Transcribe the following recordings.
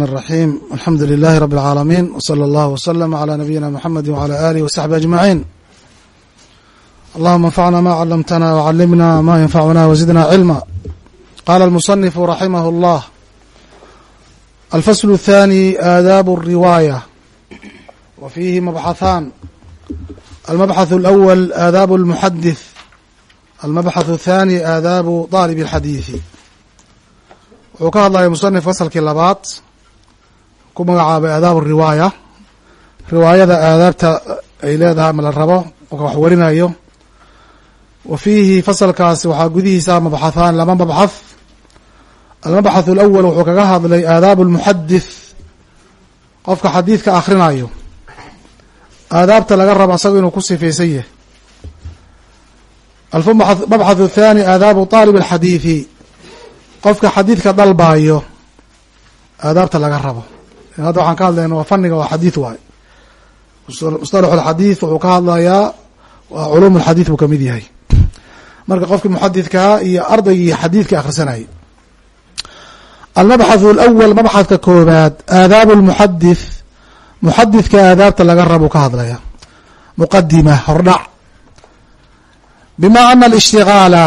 الرحيم الحمد لله رب العالمين وصلى الله وسلم على نبينا محمد وعلى آله وصحبه أجمعين اللهم انفعنا ما علمتنا وعلمنا ما ينفعنا وزدنا علما قال المصنف رحمه الله الفصل الثاني آداب الرواية وفيه مبحثان المبحث الأول آداب المحدث المبحث الثاني آداب طالب الحديث wuxuu ka hadlaya musanif fasalkii labaad ku magacaabay aadaab riwaaya. Riwaayada aadaabta ay leedahay ma la rabo marka wax warinayo. Wa fiihi fasalkaasi waxaa gudihiisa mabxathaan laba mabxath almabxath alawal wuxuu kaga hadlay aadaabu almuxadith qofka xadiidka akhrinayo. Aadaabta laga rabo asaga inuu ku sifaysan yahay. Almabxath athani aadaabu طaalib alxadiithi qofka xadiidka dalbaayo aadaabta laga rabo hadda waxaan ka hadlayna waa faniga waa xadiid waayo musطalaxu alxadiid wuxuu ka hadlayaa waa culuum alxadiid buu ka mid yahay. Marka qofkii muxadidkaa iyo ardaygii xadiidka akhrisanayay. Almabxathu alawal mabxadka koobaad aadaabu lmuxadith muxadidka aadaabta laga rabuu ka hadlaya muqadima hordhac. Bima ana alishtigaala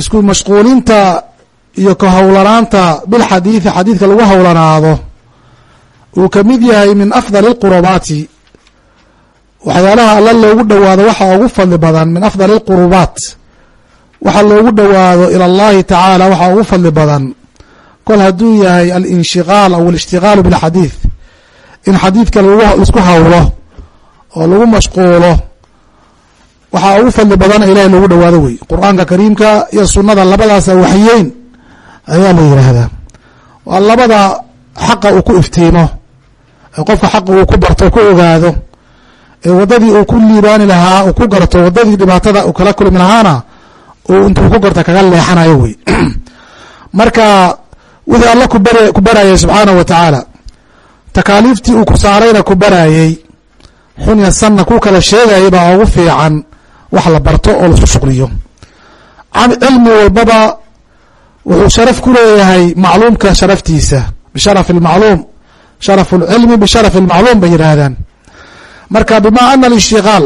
isku mashquulinta iyo ka howlanaanta bilxadiidi xadiidka lagu howlanaado uu ka mid yahay min afdali اlqurubaati waxyaalaha alla loogu dhowaado waxa ugu fadli badan min afdali اlqurubaat waxa loogu dhowaado ilى اllahi tacaala waxa ugu fadli badan kol hadduu yahay alinshiqaal aw alishtigaalu bilxadiid in xadiidka laisku howlo oo lagu mashquulo waxaa ugu fadli badana ilahay loogu dhowaado wey qur-aanka kariimka iyo sunada labadaasa waxyeyn ayaa la yidhaahdaa waa labada xaqa uu ku iftiimo qofka xaqa uu ku barto ku ogaado ee waddadii uu ku liibaani lahaa uu ku garto waddadii dhibaatada uu kala kulmi lahaana uu intuu ku garto kaga leexanayo wey. Marka wixii alla kubar ku barayay subxaanahu wa tacaala takaaliiftii uu ku saarayna ku barayey xun ya sanna ku kala sheegayay baa ugu fiican wax la barto oo la isku shuqliyo cilmi walbaba wuxuu sharaf ku leeyahay macluumka sharaftiisa bisharaf اlmacluum sharaf اlcilmi bisharaf اlmacluum bay yidhaahdaan marka bima ana alishtigaal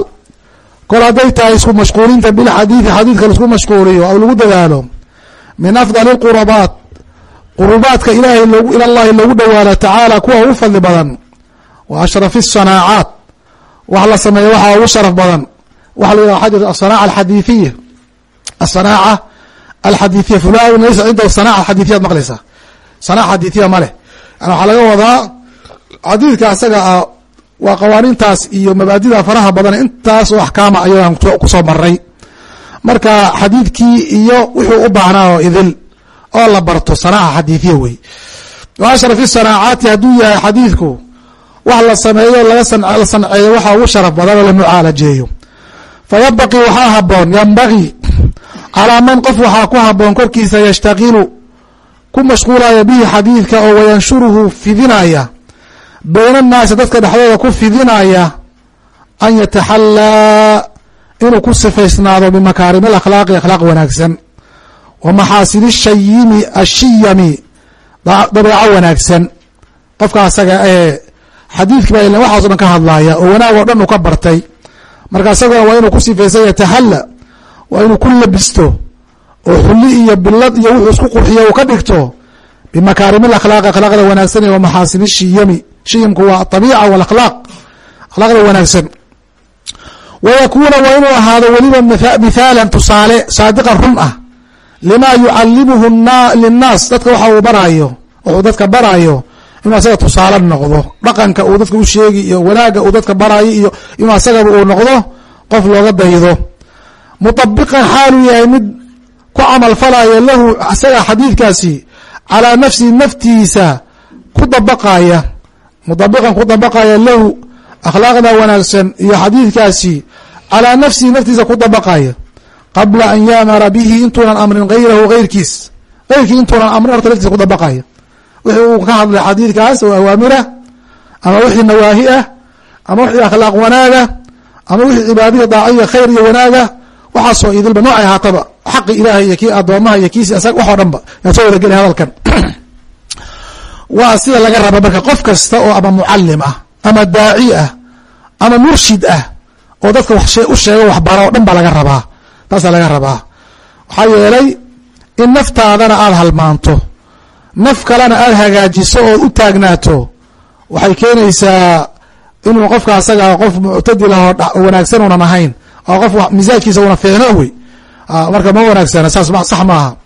kol hadday tahay isku mashquulinta bilxadiidi xadiidka laisku mashquuliyo aw lagu dadaalo min afdali اlqurubaat qurubaadka ilahay loogu ila llahi loogu dhowaado tacaala kuwa ugu fadli badan wa ashrafi الsanaacaat wax la sameeyo waxaa ugu sharaf badan waxa la yidhah asanaaca alxadiiثiya asanaaca alxadiiiya fulan laysa cindahu sanaaca xadiiiyaad maqlaysaa sanaaca xadiiiya ma leh yani waxaa laga wadaa xadiidka asaga ah waa qawaaniintaas iyo mabaadida faraha badan intaasoo axkaama ayaan ku soo maray marka xadiidkii iyo wuxuu u baahnaa oo idil oo la barto sanaaca xadiiiya wey wa ashraf isanaacaati hadduu yahay xadiidku wax la sameeyo la sanceeyo waxa ugu sharaf badan oo la mucaalajeeyo fa yabaqii waxaa haboon yambaqii calaa man qof waxaa ku haboon korkiisa yashtaqilu ku mashquulaya bihi xadiidka oo wayanshuruhu fidinaya bayna annaasi dadka dhexdooda ku fidinaya an yataxallaa inuu ku sifaysnaado bimakaarim alakhlaaqi akhlaaq wanaagsan. Wa maxaasini shayimi ashiyami dabeeco wanaagsan. Qofka asaga ee xadiidki baa waxaaso dhan ka hadlaya oo wanaag oo dhan uu ka bartay. Marka isaguna waa inuu ku sifaysan yataxalla waa inuu ku labisto oo xulli iyo bilad iyo wuxuu isku qurxiyo uu ka dhigto bimakaarim alakhlaaqi akhlaaqda wanaagsan iyo wamaxaasini shiyami shiyamku waa abiica walakhlaaq akhlaaqda wanaagsan. Wa yakuuna waa inuu ahaado weliba mithaalan tusaale saadiqan run ah lima yucalimuhu linnaas. Dadka waxa uu baraayo wuxuu dadka baraayo inuu asaga tusaale noqdo dhaqanka uu dadka u sheegi iyo wanaagga uu dadka baraayo iyo inuu asagaba uu noqdo qof looga daydo mutabiqan xaaluu yahay mid ku camal falaya lahu asaga xadiidkaasi calaa nafsihi naftiisa ku dabaqaya mutabiqan ku dabaqaya lahu akhlaaqda wanaagsan iyo xadiidkaasi calaa nafsihi naftiisa ku dabaqaya qabla an yaamara bihi intuunan amrin gayrahu gayrkiis gayrkii intuunan amrin horta naftiisa ku dabaqaya wixii uu ka hadlay xadiidkaas oo awaamirah ama wixii nawaahi ah ama wixii akhlaaq wanaaga ama wixii cibaadihii daaciya khayr iyo wanaaga waxaasoo idilba noocay ahaataba xaqi ilaahay iyo kii addoomaha iyo kiisi waxoo dhan ba yaa soo wada geli hadalkan. Waa sida laga raba marka qof kasta oo ama mucalim ah ama daaci ah ama murshid ah oo dadka u sheego waxbaro o dhan baa laga rabaa. Taasaa laga rabaa. Waxaa yeelay in naftaadana aada halmaanto naf kalena aada hagaajiso ood u taagnaato waxay keenaysaa inuu qofka asaga qof muctadil ah oo wanaagsan unan ahayn oo qof misaajkiisa una fiicno wey. Ah, marka ma wanaagsana saas sax maaha.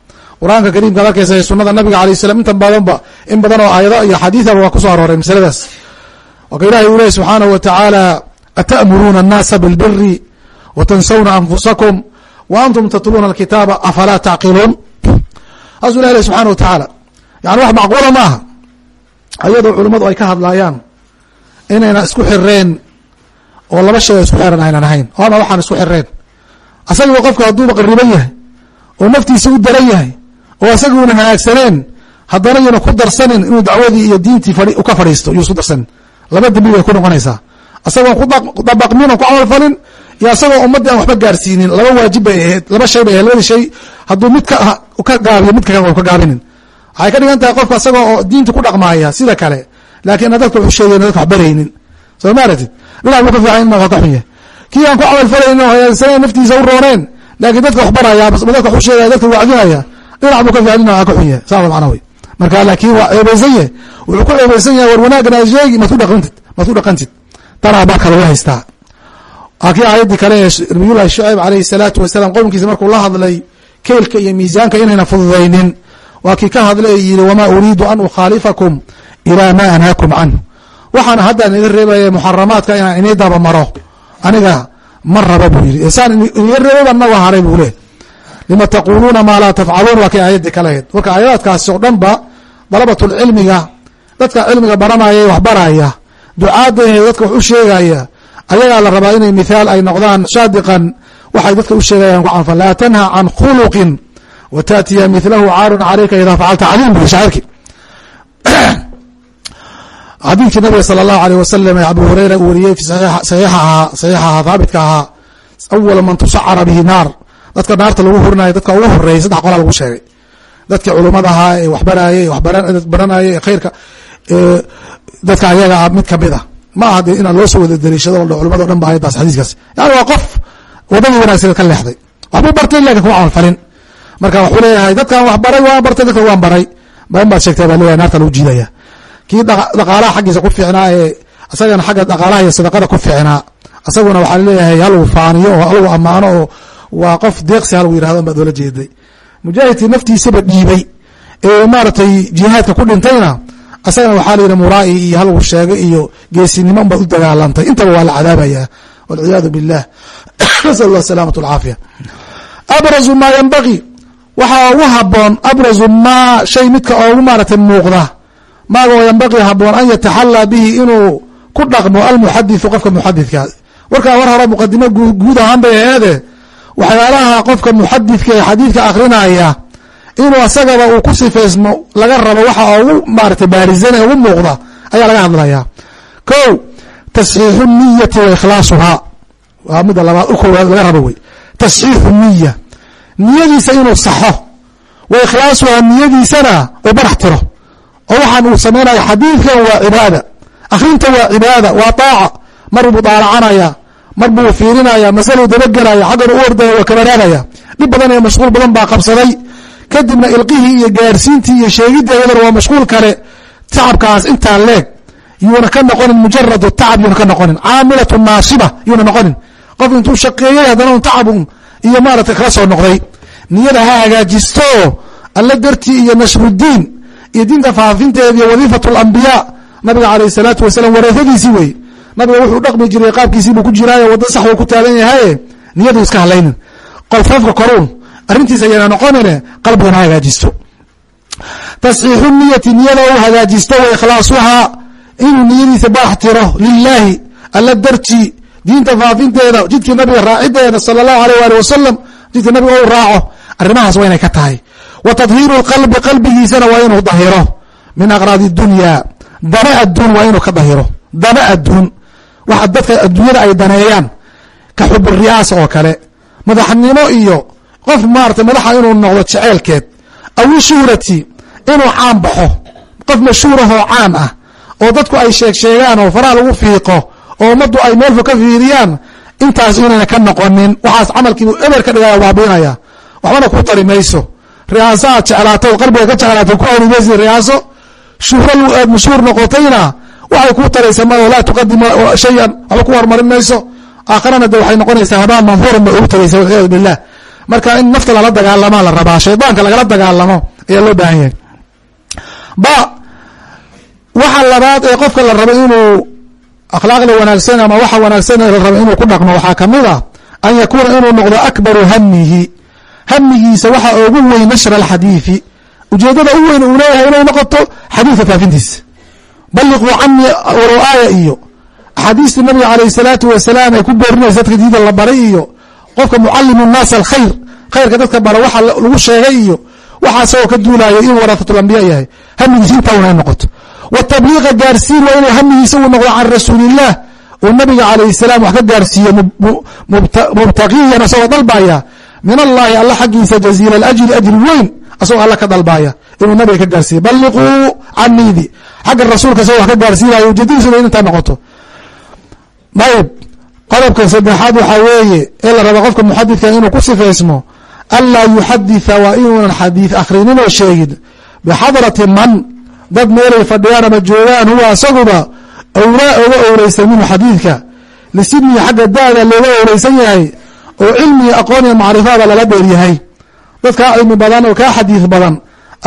Qur'aanka kariimkaad arkeysa sunada nabiga alay slam inta badanba in badan oo aayado iyo xadiidaba waa ku soo arooray masaladaas. Waka ilahay uu leey subxaanahu watacaala atamuruuna annaasa bilbiri watansawna anfusakum wa antum tatluuna alkitaaba afalaa tacqiluun saasuu ilah le subxana watacaala yani wax macquula ma aha ayadoo culimmadu ay ka hadlaayaan inayna isku xireen oo laba shay oo isku xiran aynan ahayn. Oama waxaan isku xireen asagiba qofka hadduuba qariban yahay oo naftiisa u daran yahay oo asaguuna hanaagsaneen haddana yuna ku darsanin inuu dacwadii iyo diintii ka fadhiisto yuu isku darsanin laba dembi bay ku noqonaysaa. Asagoon ku dabaqmin oo ku camal falin iyo asagoo ummaddii aan waxba gaarsiinin laba waajib bay ahayd laba shay bay ahayd labadii shay hadduu mid ka gaabiyo midka kale ka gaabinin. Waxay ka dhigan tahay qofka asagoo oo diinta ku dhaqmaaya sida kale. Laakiin dadka wuxu sheegayn dadka wax soo ma aratid dhinac buu ka fiican in ka xun yahay kii aan ku camal falaynin oo hagaagsaneen naftiisa u rooneen laakiin dadka wax baraya dadka waxu sheegaya dadka wacdinaya dhinac buu ka fiican dhinac ka xun yahay saa macna wey marka laakiin waa ceebaysan yahay wuxuu ku ceebaysan yahay war wanaagana a sheegi maad ku dhaqantid maad ku dhaqantid. Tanaa marka lagu haystaa. Waa kii aayaddii kale ee nabiyullahi shucayb alayhi salaatu wasalaam qowmkiisa markuu la hadlay keylka iyo miisaanka inayna fududaynin waa kii ka hadlay yidhi wamaa uriidu an ukhaalifakum ilaa ma anhaakum canhu waxaan haddaan iga reebaya muxaramaadka inaan inii daba maro aniga ma raba buu yidhi. Saan iga reebaba naga haray buu leh lima taquluuna maa laa tafcaluun waa kii aayaddii kale ahayd marka aayadaadkaasi oo dhan ba dalabatulcilmiga dadka cilmiga baranaya wax baraya ducaadda dadka wax u sheegaya ayagaa la rabaa inay mithaal ay noqdaan saadiqan. Waxay dadka u sheegayaan ku canfan laa tanha can khuluqin wa taatiya milahu caarun calayka idaa facalta cadiim bui shaacirki xadiidkii nabiga sala allahu aleyh wasalam ee abu hureyra uu wariyey saxiixaha haabitka ahaa awala man tusacara bihi naar. Dadka naarta lagu hurinayo dadka ugu horeeyay saddex qolaa lagu sheegay. Dadkii culumada ahaa ee waxbaraayey waxbaranayay ee khayrka dadka ayaga ah mid ka mid a ma aha dee inaan loo soo wada dariishado culamado dhan ba ayadaas xadiiskaas. Yani waa qof wadadii wanaagsaneed ka leexday. Waxbuu bartay laakiin kuma camal falin marka wuxuu leeyahay dadkan wax baray waan bartay dadka waan baray. Bain baad sheegtay baa leeyahay naarta lagu jiidaya kii dhaqaalaha xaggiisa ku fiicnaa ee isagana xagga dhaqaalaha iyo sadaqada ku fiicnaa. Isaguna waxaa leeyahay halagu faaniyo oo halagu ammaano oo waa qof deeqsi halagu yiraahdo baad oola jeeday. Mujaahidkii naftiisaba dhiibay ee maaragtay jihaadka ku dhintayna asagana waxaa la yidhi muraa'i iyo halagu sheegay iyo geesinimo unbaad u dagaalantay. Intaba waa la cadaabaya walciyaadu billah nasal allah salaamatu alcaafiya abrazu maa yanbagii waxaa ugu haboon abrazu maa shay midka oogu maaragtay muuqda maaga oo yanbaqii haboon an yataxallaa bihi inuu ku dhaqmo almuxadiثu qofka muxadidka. Warkaa war hore muqadimo guud ahaan bay aheede waxyaalaha qofka muxadidka ee xadiidka akrinaya inuu asagaba uu ku sifaysmo laga rabo waxa ugu maarata baarizan ee ugu muuqda ayaa laga hadlaya. Ko tasxiixu niyati wa waa midda labaad u koowaad laga rabo wey. Tasxiixu niya niyadiisa inuu saxo wa niyadiisana uu barax tiro oo waxaan uu samaynayo xadiidkan waa cibaada akrinta waa cibaada waa taaca. Mar buu daalacanaya mar buu fiirinaya masaluu dabagelaya xaggan u ordaya waa kabaraadaya. Dhib badan iyo mashquul badan baa qabsaday. Kadibna ilqihii iyo gaarsiintii iyo sheegidii ayadana waa mashquul kale. Tacabkaas intaa leeg yuuna ka noqonin mujarad tacab yuuna ka noqonin. Caamilatu naasiba yuuna noqonin. Qof intuu shaqeeyey haddana un tacabun iyo maarata kala soo noqday. Niyada ha hagaajisto. Alla dartii iyo nashrudiin iyo diinta faafinteeda iyo wadiifat alambiyaa nabiga calayh salaatu wasalam wareefadiisii wey. Nabiga wuxuu dhaqmi jiray qaabkiisii buu ku jiraayo waddo sax buu ku taagan yahaye niyadu iska hadlaynin qolfoofka koruun arrintiisa ayana noqonine qalbigan ha hagaajisto. Tasxiixu niyati niyada u hagaajisto wa ikhlaasuhaa inuu niyadiisa baax tiro lilaahi alla dartii diinta faafinteeda jidkii nabiga raacideeda sala allahu aleyh waali wasalam jidkii nabiga u raaco arrimahaas waa inay ka tahay wa tadhiiru lqalbi qalbigiisana waa inuu dahiro min aqraadi dunya dana adduun waa inuu ka dahiro dana adduun. Waxa dadka adduunyada ay daneeyaan ka xub riyaasa oo kale. Madaxnimo iyo qof maarata madaxa inuu noqdo jeceelkeed aw shuhrati inuu caan baxo. Qof mashhuurah oo caan ah oo dadku ay sheeg sheegaan oo faraha lagu fiiqo oo ummaddu ay meelfu ka fiiriyaan intaas inayna ka noqonin. Waxaas camalkiibu eber ka dhigaya waxbana ku tari mayso riyaaso aad jeclaato qalbiga ka jeclaato ku horimaysi riyaaso shuhro aad mashhuur noqotayna waxay kuu taraysa ma laa tuqadima shayan waxba ku hormarin mayso. Aakharana de waxay noqonaysaa habaan manhuuran bay ugu tagaysa walciyadu billah marka in nafta lala dagaalamaa la rabaa shaydaanka lagala dagaalamo ayaa loo baahan yahay. Ba waxa labaad ee qofka la rabo inuu akhlaaqda wanaagsan ama waxa wanaagsan ee la rabo inuu ku dhaqmo waxaa ka mid a an yakuuna inuu noqdo akbaru hamihi hamigiisa waxa ugu weyn nashra alxadiidi ujeedada u weyn uu leeyahay inay noqoto xadiidka faafintiisa. Balliquu canii waraaya iyo axaadiistii nabiga calayh salaatu wasalaam ay ku boorinaysa dadka diida la baray iyo qofka mucalimu nnaas alkhayr khayrka dadka bara waxa lagu sheegay iyo waxaa isagoo ka duulayo inuu waraafatlambiya yahay. Hamigiisa intaa una noqoto. Watabliiqa gaarsiin waa inuu hamigiisa uu noqdo can rasuuliillah uu nabiga calayh salaam wax ka gaarsiiyo mubtaqiyan asagoo dalbaya min allahi alla xaggiisa jaziila alajri ajri weyn asagoo alla ka dalbaya inuu nabiga ka gaarsiiyo. Balliquu caniidi xagga rasuulka asagoo wax ka gaarsiinayo ujeedadiisu wa intaa noqoto. Ayb qodobka saddexaad waxaa weeye ee la raba qofka muxadidka inuu ku sifaysmo anlaa yuxaditha waa inuunan xadiid akhrinin oo sheegin. Bixadrati man dad meelay fadhiyaan ama joogaan huwa asaguba owlaa oga owreysan minhu xadiidka. Lisibnihi xagga daada looga owreysan yahay oo cilmiga aqoon iyo macrifada lala dheeryahay dad kaa cilmi badan oo kaa xadiid badan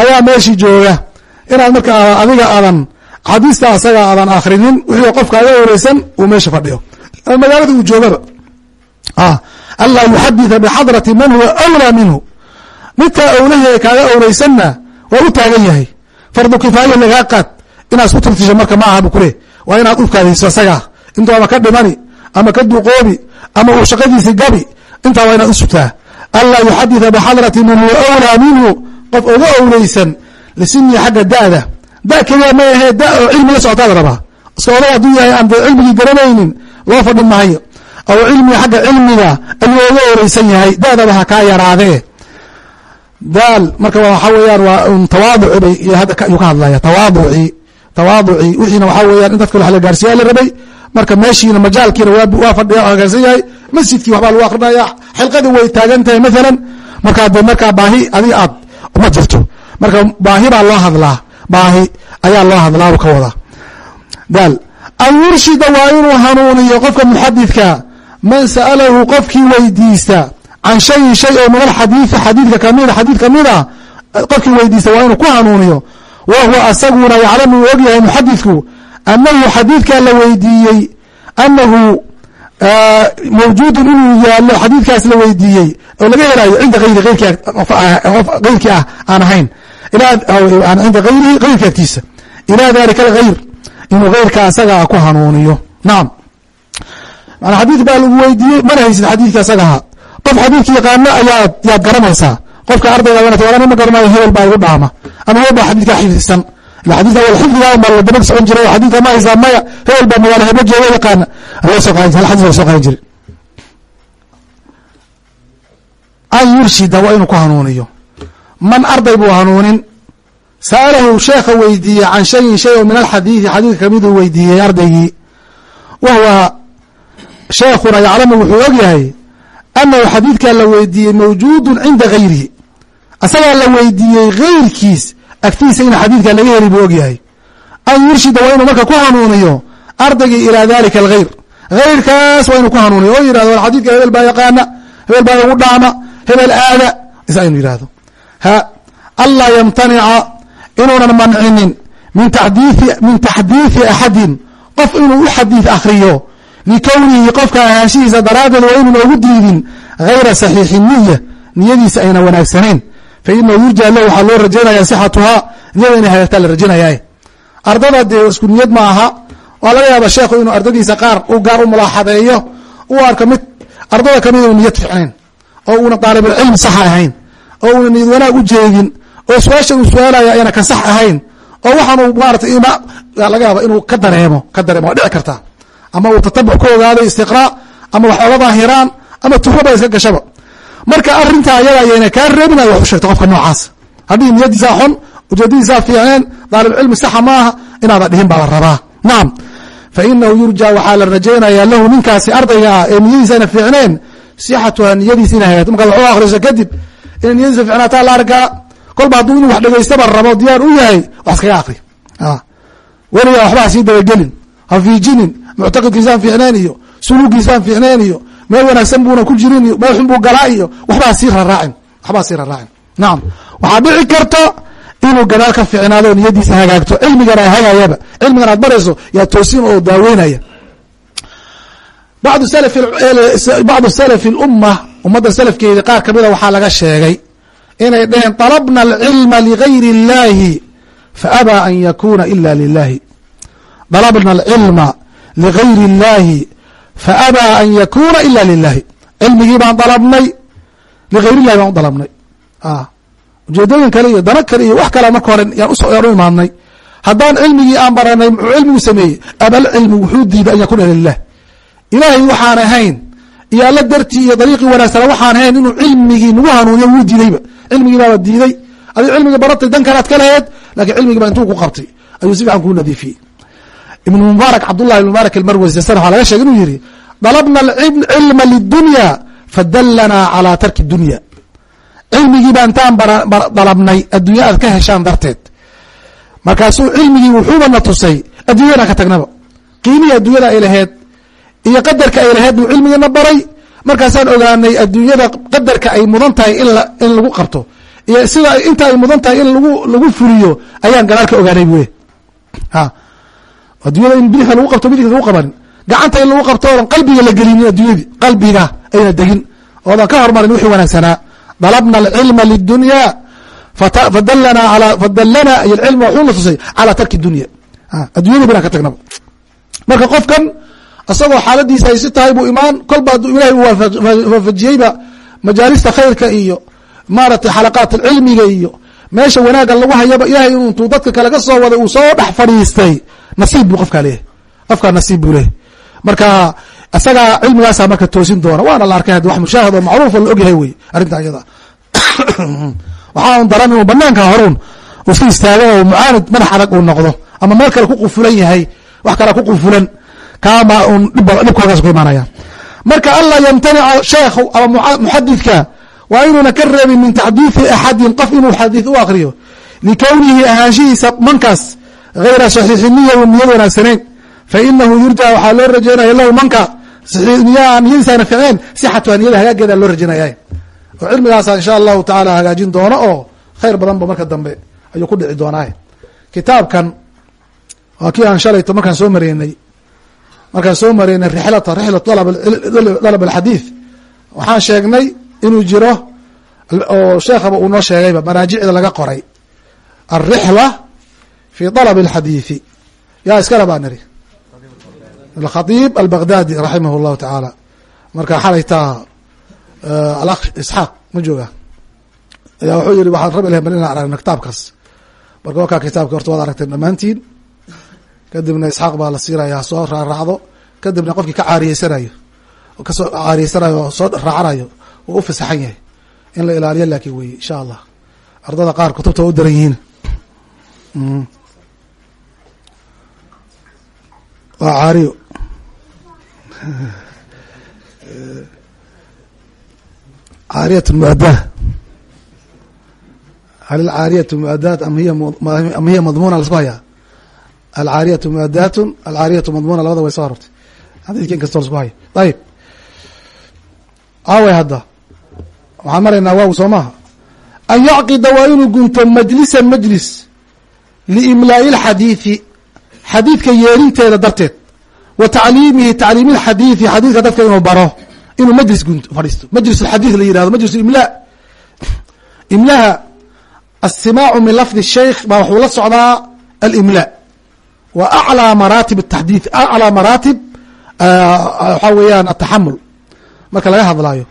ayaa meeshii jooga inaad marka adiga adan xadiista asaga adan akhrinin wixii qofka aga owreysan uu meesha fadhiyo. Magaalada uu joogaba. Anlaa yuxaditha bixadrati man huwa awlaa minhu. Midkaa owlahe kaaga owreysanna waa u taagan yahay. Fardu kifaaya lagaa qaad. Inaad isku tirtisho marka ma bu kule waa inaad ufkaadayso asagaa intuu ama ka dhimani ama ka duqoobi ama uu shaqadiisi gabi intaa waa inaad usugtaa anlaa yuxaditha bixadrati man huwa awlaa minhu. Qof oga owleysan lisini xagga da'da. Da keliya ma ahee da oo cilmi la socotaa la rabaa. Iska odag hadduu yahay aan cilmigii garanaynin loo fadhi maayo oo cilmiga xagga cilmiga ayuu oga oreysan yahay dadaba ha kaa yaraadee daal marka waxaa weeyaan waa un tawaaduci bay ayuu ka hadlaya tawaaduci. Tawaaduci wixiina waxaa weeyaan in dadka wax la gaarsiiyaa la rabay. Marka meeshiina majaalkiina waa fadhiya oo hagaagsan yahay masjidkii waxbaa lagu akrinaya xilqadii way taagan tahay maalan markaa de markaa baahi adi aad uma jirto marka baahi baa loo hadlaa baahi ayaa loo hadlaa u ka wadaa. Daal an yurshida waa inuu hanuuniyo qofka muxadidka man sa'alahu qofkii weydiista can shayin shay oo min alxadiidi xadiidka kamida xadiid ka mid a qofkii weydiista waa inuu ku hanuuniyo wa huwa asaguna yaclamu uu ogyahay muxadidku anahu xadiidkaa la weydiiyey anahu mawjuudun inuu yaalo xadiidkaas la weydiiyey oo laga helayo cinda ayri eyrkii ah aan ahayn cinda ayrihi eyrka agtiisa ilaa dalika algayr inuu eyrka asagaa ku hanuuniyo nacam manaa xadiid baa lagu weydiiyey mana haysid xadiidka asagaha qof xadiidka yaqaano ayaad yaad garanaysaa qofka ardayga waran ma garanayo hebel baa igu dhaama ama hebel baa xadiidkaa xifdisan ila xadiidka wal xifdiga baa la daba socon jiray xadiidka ma haysaa maya hebel baa magaalo hebo jooga yaqaana hal xadiis loo soo qaadan jiray an yurshida waa inuu ku hanuuniyo man arday buu hanuunin sa'alahu sheekha weydiiyey can shayin shay min alxadiidi xadiidka kamiduu weydiiyey ardaygii wa huwa sheekhuna yaclamu wuxuu og yahay xadiidkaa la weydiiyey mawjuudun cinda gayrihi asagaa la weydiiyey gayrkiis agtiisa in xadiidka laga heli buu og yahay an yurshida waa inuu marka ku hanuuniyo ardaygii ilaa dalika algayr gayrkaas waa inuu ku hanuuniyo. Oo yihahdo xadiidka hebel baa yaqaana hebel baa igu dhaama hebel aada. Isa inuu yihahdo ha anlaa yamtanica inuunan mancinin min min taxdiiثi axadin. Qof inuu u xadiid akriyo likownihi qofka ahaanshihiisa daraaddeed waa inuuna ugu diidin hayra saxiixi niya niyadiisa ayna wanaagsanayn fainahu yurja waxaa loo rajaynaya sixatuhaa niyada inay hagaagtaa la rajinaya ardada dee isku niyad ma aha waa laga yaaba sheekhu inuu ardadiisa qaar u gaar u mulaaxadeeyo u arko mid ardada ka mid inu niyad ficnayn oo uuna daalibulcilm saxa ahayn oo uuna niyad wanaag u jeedin oo su'aasha uu su'aalaya ayna ka sax ahayn oo waxaanu maarata laga yaaba inuu ka dareemo ka dareemo waa dhici kartaa. Ama uu tatabuc ka ogaado istiqraa ama wax oga daahiraan ama tuhmaba iska gashaba marka arintaa ayada ayayna kaa reebin ay wax u sheegto qofka noocaas. Haddii niyadiisaa xun ujeedadiisaa fiicneen daalibcilmi saxa maaha inaadan dhihin baa la rabaa. Nacam fa inahu yurja waxaa la rajaynayaa lahu ninkaasi ardayga ah ee niyadiisana fiicneen sixatuha niyadiisa ina hagaagto markaad waxu akhriso kadib inay niyadiisa fiicnaataa la arkaa kolba hadduu inuu wax dhegaystaba rabo diyaar u yahay wax iskaga akri weligaa waxba ha sii dabagelin. Ha fiijinin. Muctaqidkiisaan fiicneen iyo suluugiisaan fiicneen iyo meel wanaagsan buuna ku jirin iyo meel xun buu galaa iyo waxbaa sii raraacin waxbaa sii raraacin nacam waxaa dhici karta inuu gadaal ka fiicnaado oo niyadiisa hagaagto cilmigana hagayaba cilmigan aad barayso yaa toosin oo daaweynaya bacdu bacdu salafi lumma ummadda salafkeeda qaar kamida waxaa laga sheegay inay dheheen طalabna alcilma ligayri اllahi faabaa an yakuna ila lilahi dalabna alcilma ligayri اllahi faabaa an yakuna ila lilahi cilmigii baan dalabnay ligayr illahi baan u dalabnay ujeedooyin kale iyo dano kale iyo wax kale marka hore yaan u imaadnay haddaan cilmigii aan baranay muxuu cilmigu sameeyey abalcilmi wuxuu diiday an yakuna lilah ilaahay waxaan ahayn iyo alla dartii iyo dariiqii wanaagsana waxaan ahayn inuu cilmigii nagu hanuuniyo wuu diidayba cilmigii baaba diiday adigo cilmigii baratay dan kalead ka laheed lakiin cilmigii baa intuu ku qabtay ayuu si fiican kuu nadiifiyey ibn mubaarak cabdullahi ibn mubaarak almarwasi sana waxaa laga sheegay inuu yihi dalabna alcilma lidunya fadalanaa calaa tarki dunya. Cilmigii baa intaan dalabnay addunya aad ka heshaan darteed. Markaasuu cilmigii wuxuuba na tusay addunyana ka tagnaba. Qiimihii addunyada ay laheed iyo qadarka ay laheed buu cilmigiina baray. Markaasaan ogaanay adduunyada qadarka ay mudan tahay in lagu qabto. Iyo sida inta ay mudan tahay in lagu fuliyo ayaan gadaal ka ogaanay buy addunyada in bidixda lagu qabto bidixda lagu qabanin. Gacanta in lagu qabto oodan qalbiga la gelinin addunyadii qalbiga ayna degin. Oodan ka hormarin wixii wanaagsanaa dalabna alcilma lidunya fadalanaa iyo cilm waxuu na tusay calaa tarki dunya. Addunyadii binaan ka tagnaba. Marka qofkan isagoo xaaladiisa ay si tahay buu imaan kolba hadduu ilahay u waafajiyeyba majaalista khayrka iyo maaragtay xalaqaat alcilmiga iyo meesha wanaagga lagu hayaba ilahay intuu dadka kale ka soo waday uu soo dhex fadhiistay nasiib buu qofkaa leeyahay. Qofkaa nasiib buu leeyahay. Marka isagaa cilmigaasaa marka toosin doona. Waana la arkay haddi wax mushaahad oo macruufo la ogyahay wey arrinta iyada waxaa un daran inuu banaanka horun uu iska istaago oo mucaanid madax adag uu noqdo ama meel kale ku qufulan yahay wax kale ku qufulan kaama un dhibka halkaas ku imaanaya marka anlaa yamtanica sheekhu ama muxadidka waa inuuna ka reebin min taxdiiثi axadin qof inuu xadiiث u akriyo likownihi ahaanshihiisa mankaas hayra saxiixi niya niyad wanaagsanayn fainahu yurja waxaa loo rajaynaya lahu manka niyaa niyadiisaana ficneen sixatuha niyada hagaageeda loo rajaynaya oo cilmigaasa insha allahu tacaala hagaajin doono oo khayr badan ba marka dambe ayuu ku dhici doonaa kitaabkan waa kii aan shalayto markaan soo mareynay markaan soo mareynay rixlata rixla dalab alxadiid waxaan sheegnay inuu jiro oo sheekhaba uu noo sheegayba manaajicda laga qoray alrixla fi dalab alxadiidi yaa iskale baa niri alkhatiib albaghdadi raximah llahu tacaala marka xalaytaa alakh isxaaq ma jooga ayaa wuxuu yihi waxaan rabi lahay bal inaan aragno kitaabkaas marka wakaa kitaabka horta waad aragteen dhammaantiin kadibna isxaaq baa la siinayaa soo raaraacdo kadibna qofkii ka caariyeysanayo ka soo caariyeysanayo oo soo raacanayo wuu u fasaxan yahay in la ilaaliyo laakin weye insha allah ardada qaar kutubta u daran yihiin waa caariyo. Caariyat muadaa hal alcaariyatu muadaat am hiya am hiya madmuna lasku hayaa? Alcaariyatu muadaatun alcaariyatu madmuna labada way soo arortay. Xadiidka in kastoo lasku haya ayib aaway hadda. Waxaan maraynaa waaw soo maaha. An yacqida waa inuu gunto majlisan majlis liimlaa'i اlxadiiثi xadiidka yeerinteeda darteed wa tacliimihi tacliimi اlxadiiثi xadiidka dadka inuu baro inuu majlis gunto fadhiisto majlis اxadiiث la yihahdo majlis imla imlaha aلsimaacu min lafdi الshaykh baa waxuu la socdaa alimla wa aclىa maraatib الtaxdiiث aclىa maraatib waxaa weeyaan ataxamul marka laga hadlaayo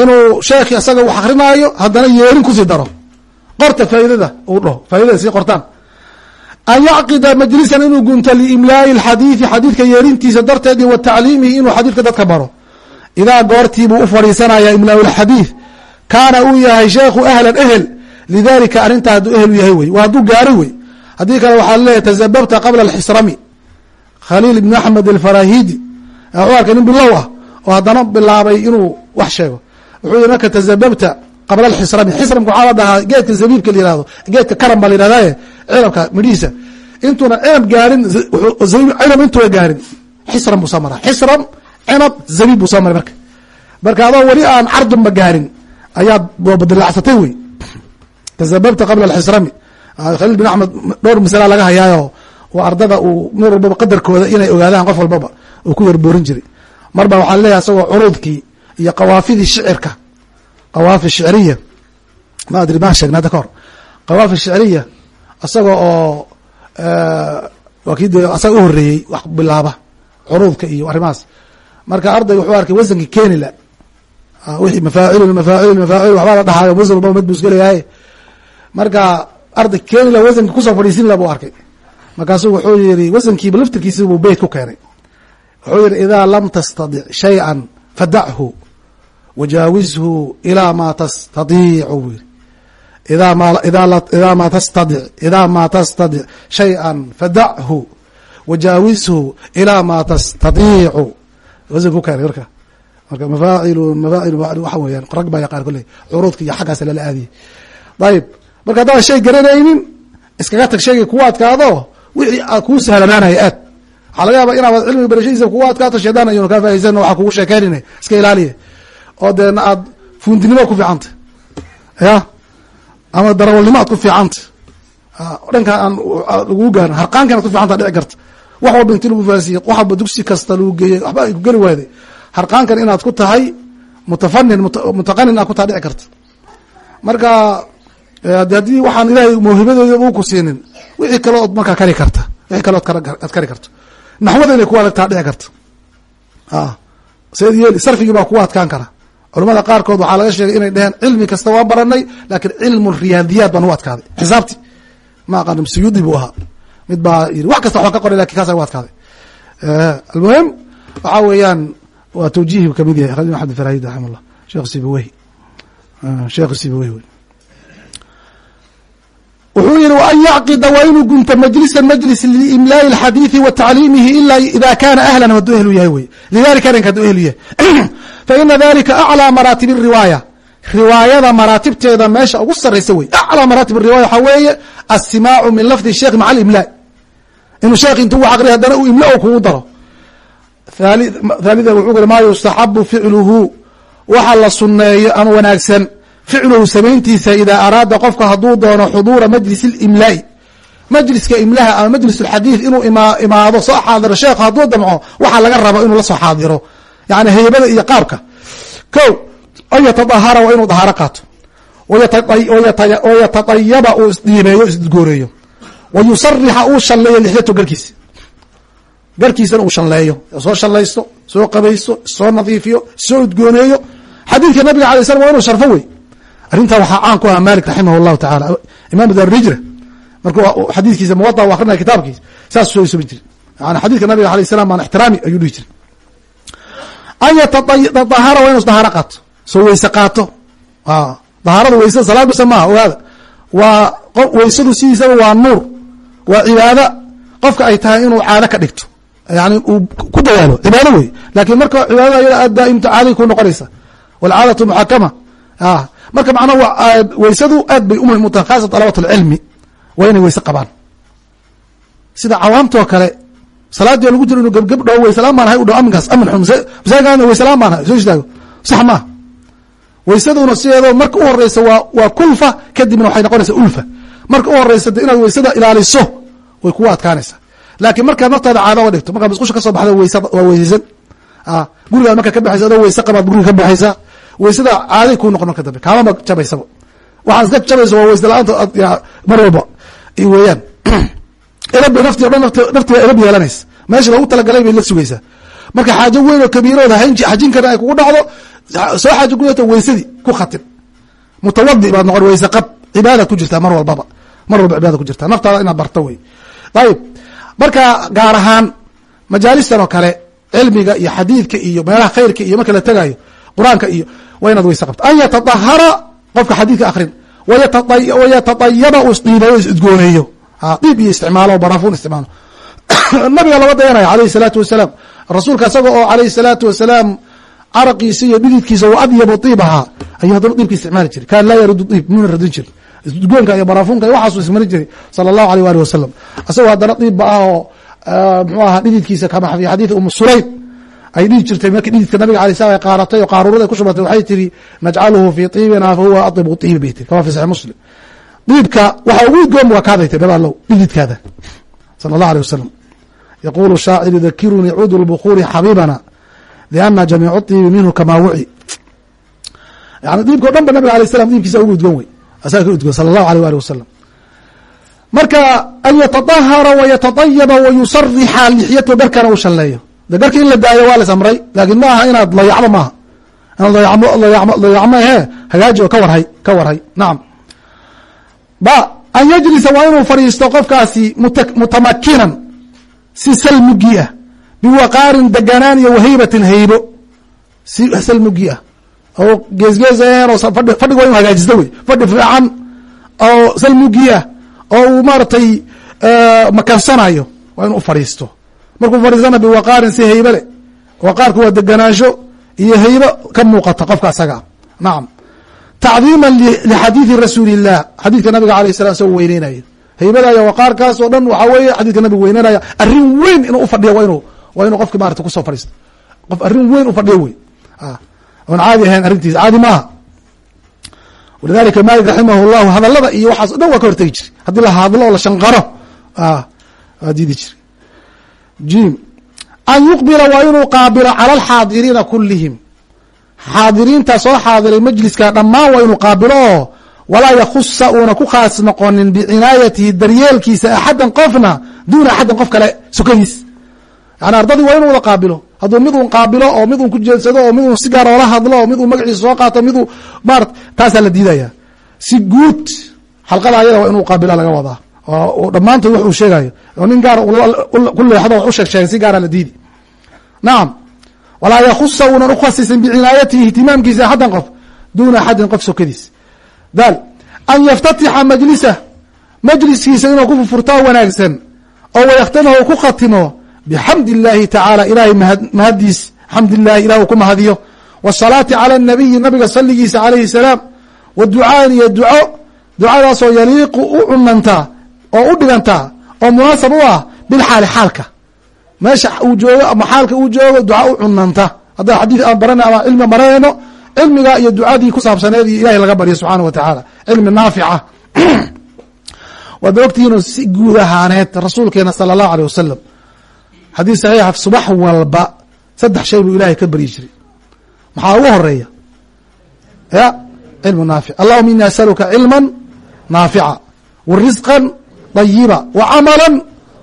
inuu sheekhi isaga wax akrinaayo haddana yeerin kusii daro qorta faa'iidada uu dhaho faaidada sii qortaan an yacqida majlisan inuu gunto liimlaa'i xadiidi xadiidka yeerintiisa darteedii wa tacliimihi inuu xadiidka dadka baro. Idaa goortiibuu u fadhiisanaya imlaa'ulxadiid kaana uu yahay sheekhu ahlan ehel lidalika arrintaa hadduu ehel u yahay wey waa hadduu gaaro wey. Haddii kale waxaad leeyahay tasababta qabla alxisrami. Khaliil ibn axmed alfarahidi wuxuu arkay nin bilow ah oo haddana bilaabay inuu wax sheego. Wuxuu yihi marka tasababta qabla alxisrami xisramka waxaa la dhahaa geedka zabiibka la yihahdo geedka karan baa la yidhahdaye cinabka midhihiisa intuuna cinab gaarin cinab intuuna gaarin. Xisram buu soo maraa xisram cinab zabiib buu soo maray marka. Marka adoo weli aan cardunba gaarin. Ayaad badilacsatay wey. Tasababta qabla alxisrami. Khaliil bin axmed dhowr masala laga hayaayo. Oo ardada uu mar walbaba qadarkooda inay ogaadaan qof walbaba uu ku yarboorin jiray. Mar baa waxaa leeyahay asagoo curuudkii iyo qawaafidii shicirka. Qawaafi shiciriya ma adri maan sheegna hadda ka hor. Qawaafi shiciriya isaga oo waa kii dee asaga u horeeyey wax bilaaba curuudka iyo arrimahaas. Marka arday wuxuu arkay wasankii kenila wixii mafaacil mafaacil mafaacil waxbaa la dhahaayo wasan walbaba mid buu iska leeyahay. Marka arday kenila wasanki ku soo fadhiisin buu arkay. Markaasuu wuxuu yihi wasankiiba laftirkiisi buu beyt ku keenay. Wuxuu yihi idaa lam tastadic shayئa fadachu wajaawizhu ilaa ma tastadiicu buu yihi idaa ma tastadic idaa ma tastadic shayئa fadachu wajaawizhu ilaa ma tastadiicu wasanki ku keenay marka marka mafaacilu mafaacilu waxa weeyaan rag baa yaqaan kolley curuudka iyo xaggaas lala aadiyey ayib marka haddaan shay garanaynin iskaga tag sheegay kuwa adkaado wixii kuu sahlanaanaya aad waxaa laga yaaba inaad cilmiga barashadiisa kugu adkaato shaydaan ayuna kaa faaisan waxa kugu sheekeynayna iska ilaaliya oo deena aad fuundinimo ku fiicanta ya ama darawalnimo aad ku fiicanta. Dhankan aan lagu gaarin harqaankan ad ku fiicanta dhici karta. Wax walba inti lagu faasiye wax walba dugsi kasta lagu geeyey waxba ay ku geli waayday harqaankan inaad ku tahay mutafanin mutaqanin aad ku tahay dhici karta. Marka haddii waxaan ilaahay mawhibadeeda u ku siinin wixii kale ood markaa kari karta wixii kale ood kari karto. Naxwada inay ku adagtaa dhici karta. Seed yeeli sarfigii baa kugu adkaan kara culamada qaarkood waxaa laga sheegay inay dheheen cilmi kasta waa baranay laakiin cilmu riyaadiyaad baan u adkaaday. Xisaabti ma aqaani suyuudi buu ahaa. Mid baa yii wax kasta waxaan ka qoray laakiin kaasa u adkaaday. Eh, almuhim waxaa weeyaan waa tawjiihi buu ka mid yahay axmed farahid raximullah sheekh sibawehi eh, sheekh sibawehi wey wuxuu yihi wan yacqida waa inuu gunto majlisa majlis liimlaai اxadiiثi wa tacliimihi ila ida kana ahlan hadduu ehlu yahay wey lidalika arinka haduu ehlu yahay. faina dalika aclىa maraatib الriwaaya riwaayada maraatibteeda meesha ugu saraysa wey aclىa maraatib الriwaya waxaa weeye aلsimaacu min lafdi الsheikh maca اlimlaa inuu sheekh intuu u aqriya haddana uu imla kugu daro thalida wuxuu uri ma yustaxabu ficluhu waxa la suneeyo ama wanaagsan ficluhu samayntiisa idaa araada qofka hadduu doono xuduura majlis اlimlaai majliska imlaha ama majlis اxadiiث inuu imaado soo xaadiro sheekh hadduu damco waxaa laga rabo inuu la soo xaadiro yani heybada iyo qaabka. Ko an yatadahara waa inuu dahaaro qaato. Wayataطayaba uu isdiimeeyo isgooreeyo wayusarixa uu shalleeyo lixyato garkiisa garkiisana uu shalleeyo. Soo shallaysto soo qabaysto soo nadiifiyo soo udgooneeyo xadiidka nabiga alay slam waa inuu sharfo wey arrintaa waxaa caan ku aha malik raximah اllahu taala imam darrijra markuu xadiikiisa muwada u akrinaya kitaabkiisa saas soo samayn jiri yani xadidka nabiga alayh salam baan ixtiraami ayuu dhihi jiray an yatadahara waa inu dahaaro qaato soo weyse qaato dahaarada weysada salaad basa maaha ogaada waa weysadu sidiisaba waa nuur waa cibaada qofka ay tahay inuu caado ka dhigto yani uu ku dadaalo cibaado wey laakiin marka cibaadada ayada aad daa'imto caaday ku noqonaysa walcaadatu muxakama marka macnaa weysadu aad bay umuhim u tahay khaasa dalabat اlcilmi waa inay weyse qabaan sida cawaamtoo kale salaadii lagu jiro inuu gebgeb dhawo weyselaan baan ahay u dhaho aminkaas amin xun masaajidka weyselaan baan ahay soo istaago sax maaha weysaduna sideedoo marka u horeysa waa waa kulfa kadibna waxay noqonaysaa ulfa. Marka u horeysa de inaad weysada ilaaliso way kugu adkaanaysaa. Laakiin markaad naftaada caado oga dhigto markaad musqusha ka soo baxda weysa waa weysaysan gurigaad markaa ka baxaysa adoo weyse qabaad guriga ka baxaysaa weysada caaday kuu noqon marka dambe kaamaba jabaysaba waxaad iska jabayso waa weyse la'aanta mar walba. Weeyaan. erab nafti o dhan nafti baa erab yeelanaysa. Meesha loogu talagalay bay la sugaysaa. Marka xaajo weyn oo kabiirooda xajin karin ay kugu dhacdo soo xaajo gudato weysadii ku khatin mutawadi baad noqon weyse qab. Cibaadaad ku jirtaa mar walbaba. Mar walba cibaada ku jirtaa naftaada inaad barto wey. Ayib marka gaar ahaan majaalistan oo kale cilmiga iyo xadiidka iyo meelaha khayrka iyo marka la tegaayo qur'aanka iyo waa inaad weyse qabto an yatadahara qofka xadiidka akrin wayataayaba uu isdiimeeyo is dhiib iyo isticmaalo barafuun isticmaalo. Nabiga lama dayanaya alayhi salaatu wasalaam. Rasuulka isaga oo alayhi salaatu wasalaam caraqiisa iyo dhididkiisa u adyabu iib ahaa ayuu haddana dhiibka isticmaali jiray. Kaan laa yarudu iib muna radin jiri isgoonka iyo barafuunka iyo waxaasu ismarin jiray sala allahu aleyh waali wasalam isagoo haddana dhiibba ah oo muxuu ahaa dhididkiisa kama fi xadiid umu sulaym ay dhihi jirtay markii dhididka nabiga alay slam ay qaaratay oo qaaruurada ku shubatay waxay tiri najcaluhu fii tiibina fahuwa adibu iibi bay tiri kama fi saxi muslim dhididka waxa ugu udgoon waa kaadaytay dhabaalow dhididkaada sala allah aleh wasalam yaquulu shaaciru dakirunii cudu lbukuuri xabiibana liana jamiicu diibi minhu kamaa wuci. Yani diibka o dhan ba nabiga alay salam diibkiisa ugu udgoon wey. Asaa ka udgoon sala allahu aleyh waali wasalam marka an yataطahara wayataطayaba wayusarixa lixyatu dharkana uu shalleeyo. De dharka in la daayo waa las amray laakin ma aha inaad dayacdo maaha. Inaad dayacmo dayacmo dayacmo he eh, hagaaji oo ka warhay ka warhay. Nacam ba an yajlisa waa inuu fadhiisto qofkaasi mutamakinan si salmugi ah biwaqaarin deganaan iyo wahaybatin haybo. Si salmugi ah oo geesgeeseen oo fadhiga waa inu hagaajisto wey. Fadhi fiican oo salmugi ah oo uu maaratay makansanayo waa inuu ufadhiisto markuu fadhiistana biwaqaarin si haybe le waqaarku waa deganaansho iyo haybo ka muuqata qofka asaga. Nacam tacdiima lixadiidi rasuuli illah xadiidka nabiga alayh salam isagoo weyneynayo haybadaya waqaarkaas oo dhan waxaa weeye xadidka nabiga weynanaya arrin weyn inuu ufadhiyo wa inu waa inuu qofki maarata ku soo fadhiisto qof arrin weyn ufadhiyo wey oon caadi ahayn arrintiisa caadi maaha walidalika malik raximah llahu hadalada iyo waxaas o dhan waa ka hortegi jiri haddii la hadlo oo la shanqaro waa diidi jiri jim an yuqbila waa inuu qaabilo cala alxaadiriina kulihim xaadiriinta soo xaadiray majliska dhammaan waa inuu qaabilo. Oo walaa yakusa uuna ku khaas noqonin bicinaayatihi daryeelkiisa axadan qofna duuna axadin qof kale sukadiis yani ardadii waa inuu wada qaabilo. Hadduu mid un qaabilo oo mid un ku jeedsado oo mid un si gaar oola hadlo oo mid un magaciisa soo qaato miduu marat taasaa la diidaya. Si guud xalqada ayada waa inuu qaabila laga wadaa. Oo dhammaantood wax uu sheegayo oo nin gaara ku leexdo wax u sheeg sheegay si gaara la diidi. Nacam walaa yakusa uunan ukhasisin bicinaayatihi ihtimaamkiisa axaddan qof duuna axadin qof sokadiis daal an yaftatixa majlisah majliskiisa inuu ku furtaa wanaagsan oo wayaktamahu u ku khatimo bixamdi illaahi tacaala ilaahay mahadiis xamd illahi ilah uu ku mahadiyo. Wasalaati cala anabiyi nabiga salligiisa calayhi salaam. Wa ducaan iyo duco ducadaasoo yaliiqu u cunanta oo u dhiganta oo munaasab u ah bilxaali xaalka meesha uu joogo ama xaalka uu joogo duca u cunanta haddaa xadii aan barana ama cilmi baranayno cilmiga iyo ducadii ku saabsaneed iyo ilahay laga baryo subxaana wa tacaala. Cilmi naafica ah. waadba ogtihiin si guud ahaaneed rasuulkeena sala allahu aleyh wasalam haddii saxiixa ah, subax walba saddex shay buu ilaahay ka baryi jiray. Maxaa ugu horreeya ya cilmu naafic. Allahuma ini asaluka cilma naafica wa risqa dayiba wa camala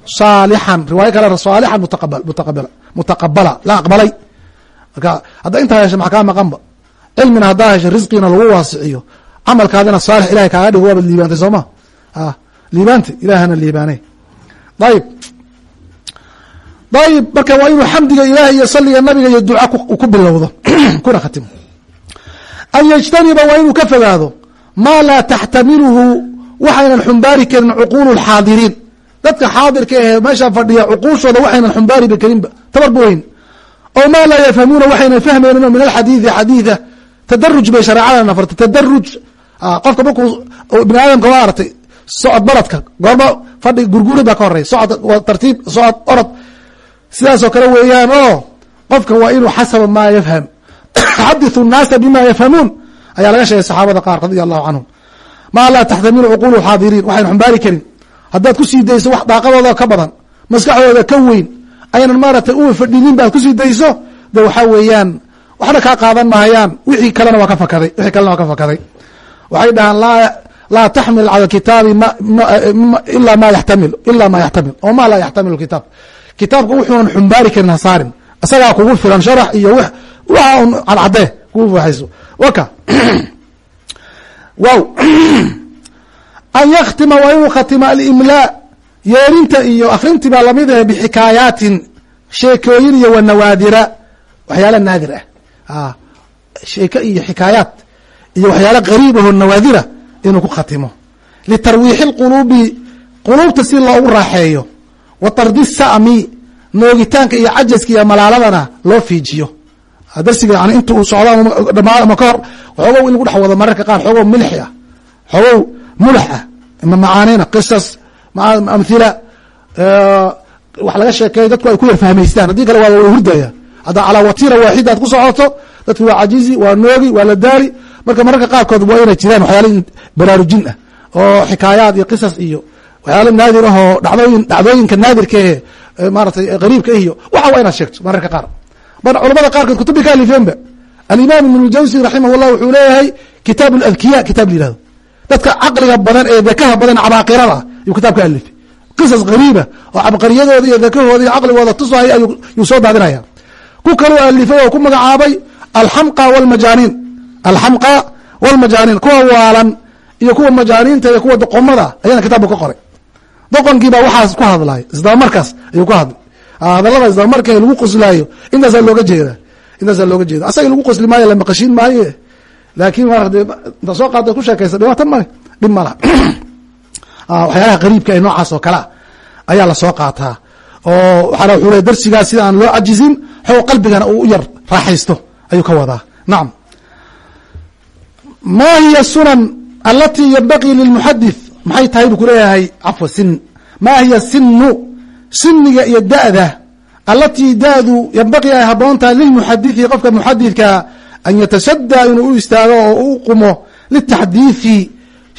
saalixan riwaayo kale saalixan mutaqabala la aqbalay. Marka hadda intaa hesha maxa kaa maqanba cilmina haddaa hesha risqiina lagu waasiciyo. Camalkaadina saalix ilahay kaaga dhigo waabad liibaantay soo ma? Liibaanta ilahana liibaanay. Ayib ayib marka waa inuu xamdiga ilaah iyo saliga nabiga iyo duca ku bilowdo kuna khatimo an yجtaniba waa inuu ka fogaado maa laa taxtamiluhu waxaynan xumbaari karin cuquulu اxaadiriin dadka xaadirka ahe meeshaa fadhiya cuquushooda waxaynan xumbaariba karinba tabar bu weyn. Oo maa laa yafhamuuna waxaynan fahmaynin min alxadiidi xadiida tadaruj bay shareecada nafartay tadaruj ah, qofka markuu bini aadamka waa artay socod baladka goorma fadhi gurguurid baa ka horey socod tartiib socod orod. Sidaasoo kale weeyaan oo qofka waa inuu xasaba maa yafham. Xadithu nnaasa bima yafhamuun. Ayaa laga sheegay saxaabada qaar radia allahu canhum maa laa taxtamilu cuquulu xaadiriin. Waxayna xumbaari karin haddaad ku sii dayso wax daaqadooda ka badan maskaxdooda ka weyn aynan maaragtay u fadhinin baad ku sii dayso de waxaa weeyaan waxna kaa qaadan mahayaan wixii kalena waa ka fakaday wixii kalena waa ka fakaday waxay dhahaan laa taxmil cala kitaabi ila ma yaxtamil ila ma yaxtamil oo ma laa yaxtamil kitaab. Kitaabka wuxuunan xumbaari karin hasaarin isagaa kugu filan sharax iyo waxa un cadcadee kugu faxayso waka wow an yakhtima waa inuu khatima alimlaa yeerinta iyo akrintii baa la mid ah bixikaayaatin sheekooyin iyo wanawaadira waxyaala naadir ah sheeke iyo xikaayaat iyo waxyaala qariib aho nawaadira inuu ku khatimo litarwiixi اlquluubi quluubta si loogu raaxeeyo wa tardi sa'mi noogitaanka iyo cajaska iyo malaaladana loo fiijiyo darsiga yani inta uu socdo dhamaad ama kahor xoogow in lagu dhex wado mararka qaar xoogow milxi ah xoogow mulax ah ima macaanina qisas amhila wax laga sheekeeyo dadku ay ku yar fahmaystaan haddii kale waa hurdaya. Haddaa calaa watira waaxida ad ku socoto dadku waa cajizi waa noogi waa la daari. Marka mararka qaarkood waa inay jiraan waxyaala baraarujin ah oo xikaayaad iyo qisas iyo waxyaala naadir ah oo dhadooyin dhacdooyinka naadirkae maaratay qariibka iyo waxa waa inaad sheegto mararka qaar. Bal culamada qaarkood kutubi ka alifeenba alimaam ibn ljawsi raximah llah wuxuu leeyahay kitaab ladkiya kitaab la yihahdo dadka caqliga badan ee dakaha badan cabaaqirada ayuu kitaab ka alifay. Qisas qariiba oo cabqariyadooda iyo dakahooda iyo caqligooda tusay ayuu soo daadinaya ku kaloo alifay oo ku magacaabay alxamqa wlmajaaniin alxamqa wlmajaaniin kuwa waalan iyo kuwa majaaniinta iyo kuwa doqomada ayana kitaabku ka qoray. Doqonkiibaa waxaas ku hadlay isdabamarkaas ayuu ku hadlay. Hadalada isdabamarka lagu qoslaayo intaasaa looga jeeda intaasaa looga jeeda asaga lagu qosli maayo la maqashiin maaye laakin inta soo qaada ku sheekaysa dhibaata male dhib mala waxyaalaha qariibka ee noocaas oo kalea ayaa la soo qaataa. Oo waxaana wuxuu le darsigaas sida aan loo cajizin xoog qalbigana uu u yar raaxaysto ayuu ka wadaa. Nacam ma hiya sunan alatii yanbaqii lilmuxadith maxay tahay buu kuleeyahay cafwa sin. Ma hiya sinu siniga iyo da'da alatii da'du yanbaqii ay haboon tahay lilmuxadithi qofka muxadithka an yatashadaa inuu u istaago oo u qumo litaxdiithi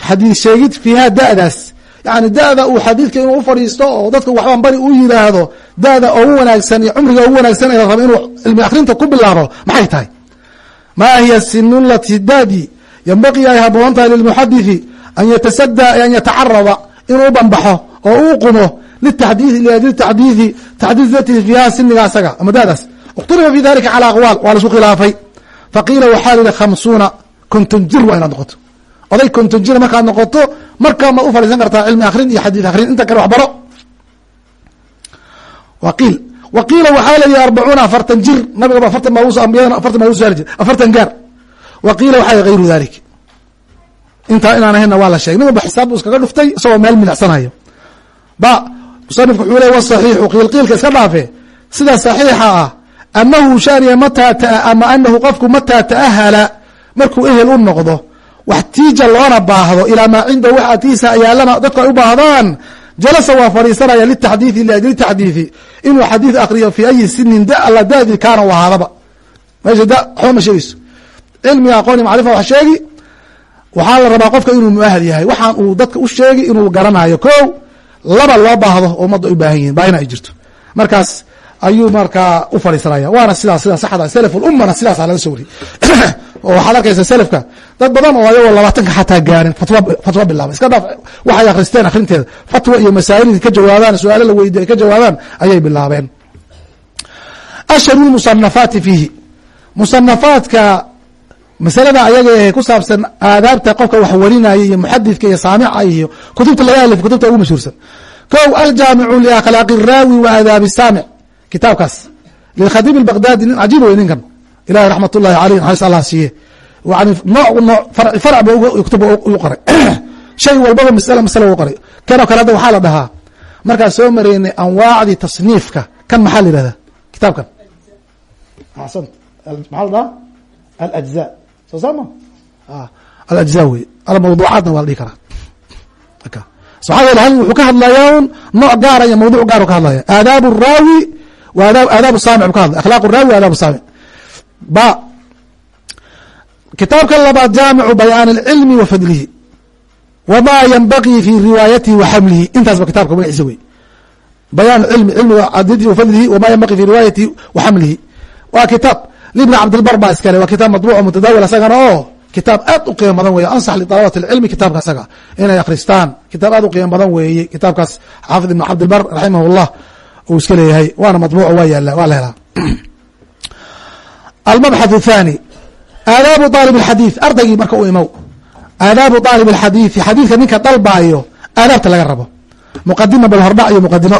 xadiid sheegid fiiha da'daas yani da'da uu xadiidka inuu u fadhiisto oo dadka waxbaan bari u yidhaahdo da'da ugu wanaagsan iyo cumriga ugu wanaagsan ee raba inuu cilmi akrinta ku bilaabo maxay tahay ma hiya sinu lati dadi yanbaqii ay haboon tahay lilmuxadithi an yatasadaa an yatacarada inuu u banbaxo oo uu qumo litaxdiithi taxdiithi taxdiid datihi fiiha siniga asaga ama da'daas اkhtulifa fi dalika calى aqwaal waa la isku khilaafay faqiila waxaa la yihi khamsuuna konton jir waa inaad noqoto oday konton jir markaad noqoto markaa maad u fadhiisan kartaa cilmi akrin iyo xadiid akrin inta kale waxbaro waqiil waqiila waxaa la yihi arbacuuna afartan jir nabigaba afartan baa ambiyadana afartan baa uso jir afartan gaar waqiila waxaa yihi hayru dalik intaa inaan ahayna waa la sheegay nin walba xisaab buu iskaga dhuftay isagoo meel milicsanayo ba musanifku wuxuu ley wasaxiixu qiilqiilka iska dhaafe sida saxiixa ah anahu shaniya mataa ama anahu qofku mataa ta'ahala markuu ehel u noqdo wax tiija loona baahdo ilaa maa cindahu wax atiisa yaalana dadku ay u baahdaan jalasa waa fadhiisanaya litaxdiiثi liajli taxdiiثi inuu xadiid akriyo fi ayi sinin alla dadi kaana u ahaadaba meesha da waxba ma sheegeyso cilmiga aqooni macrifa wax sheegi waxaa la rabaa qofka inuu muahad yahay waxaan uu dadka u sheegi inuu garanayo ko laba loo baahdo oo ummadda u baahan yihiin baahina ay jirto markaas ayuu markaa u fadhiisanaya. Waana sidaa sida saxda self ummana sidaasa laga soo wariyey. Oo waxaad arkaysa selfka dad badan oo ayagoo labaatanka xataa gaarin fatwo bilaaba iska dhaaf waxay akhristeen akhrinteeda fatwa iyo masaa'il ka jawaabaan su'aalo la weydiiya ka jawaabaan ayay bilaabeen. Asharu musanafaati fiihi. Musanafaadka masalada ayaga ee ku saabsan aadaabta qofka wax warinaya iyo muxadidka iyo saamica iyo kutubta laga alif kutubta ugu mashhuursan. Kow aljaamicu liakhlaaqi raawi wa aadaabi saamic kitaabkaas. Lkhadiim bagdaadi nin cajiib wey ninkan. Ilahay raxmat ullahi aleyh naxariis allah siiye yani nooc noo farci farc ba kutub u qoray. Shay walbaba masala masala u qoray. Kanoo kale hadda waxaa la dhahaa. Markaan soo maraynay anwaacdii tasniifka. Kan maxaa la yihahdaa kitaabkan. Axsant maxaa la dhahaa? Alajza. Soo saama ah, alajza wey almawduucaatna waa la dhihi karaa. Waxaa yeele hal wuxuu ka hadlayaa un nooc gaara iyo mawduuc gaar ka hadlaya aadaabu raawi aadaab saamic bu ka hadlay akhlaaq الraawi wa aadaab saamic ba kitaabka labaad jaamicu bayaan اlcilmi wa fadlihi wma ynbagii fi riwaayatihi wa xamlihi intaasba kitabka magaciisa wey bayaan cilmi cilmiga cadidi wa fadlihi wama ynbagii fi riwaayatihi wa xamlihi waa kitaab libni cabdilbar baa iskale waa kitaab madbuuc mutadaawil asagana oo kitaab aad u qiimo badan weeye ansax liطalabati اlcilmi kitaabka asaga inay akhristaan kitaab aad u qiimo badan weeye kitaabkaas xaafid ibn cabdilbar raximah اllah uu iska leeyahay waana madbuuc waa yaala waa la helaa almabxaث الthani aadaabu طaalib اxadiiث ardaygii marka u imow aadaabu طaalib اxadiiثi xadiidka ninka dalbaayo aadaabta laga rabo muqadima bal hordhac iyo muqadimo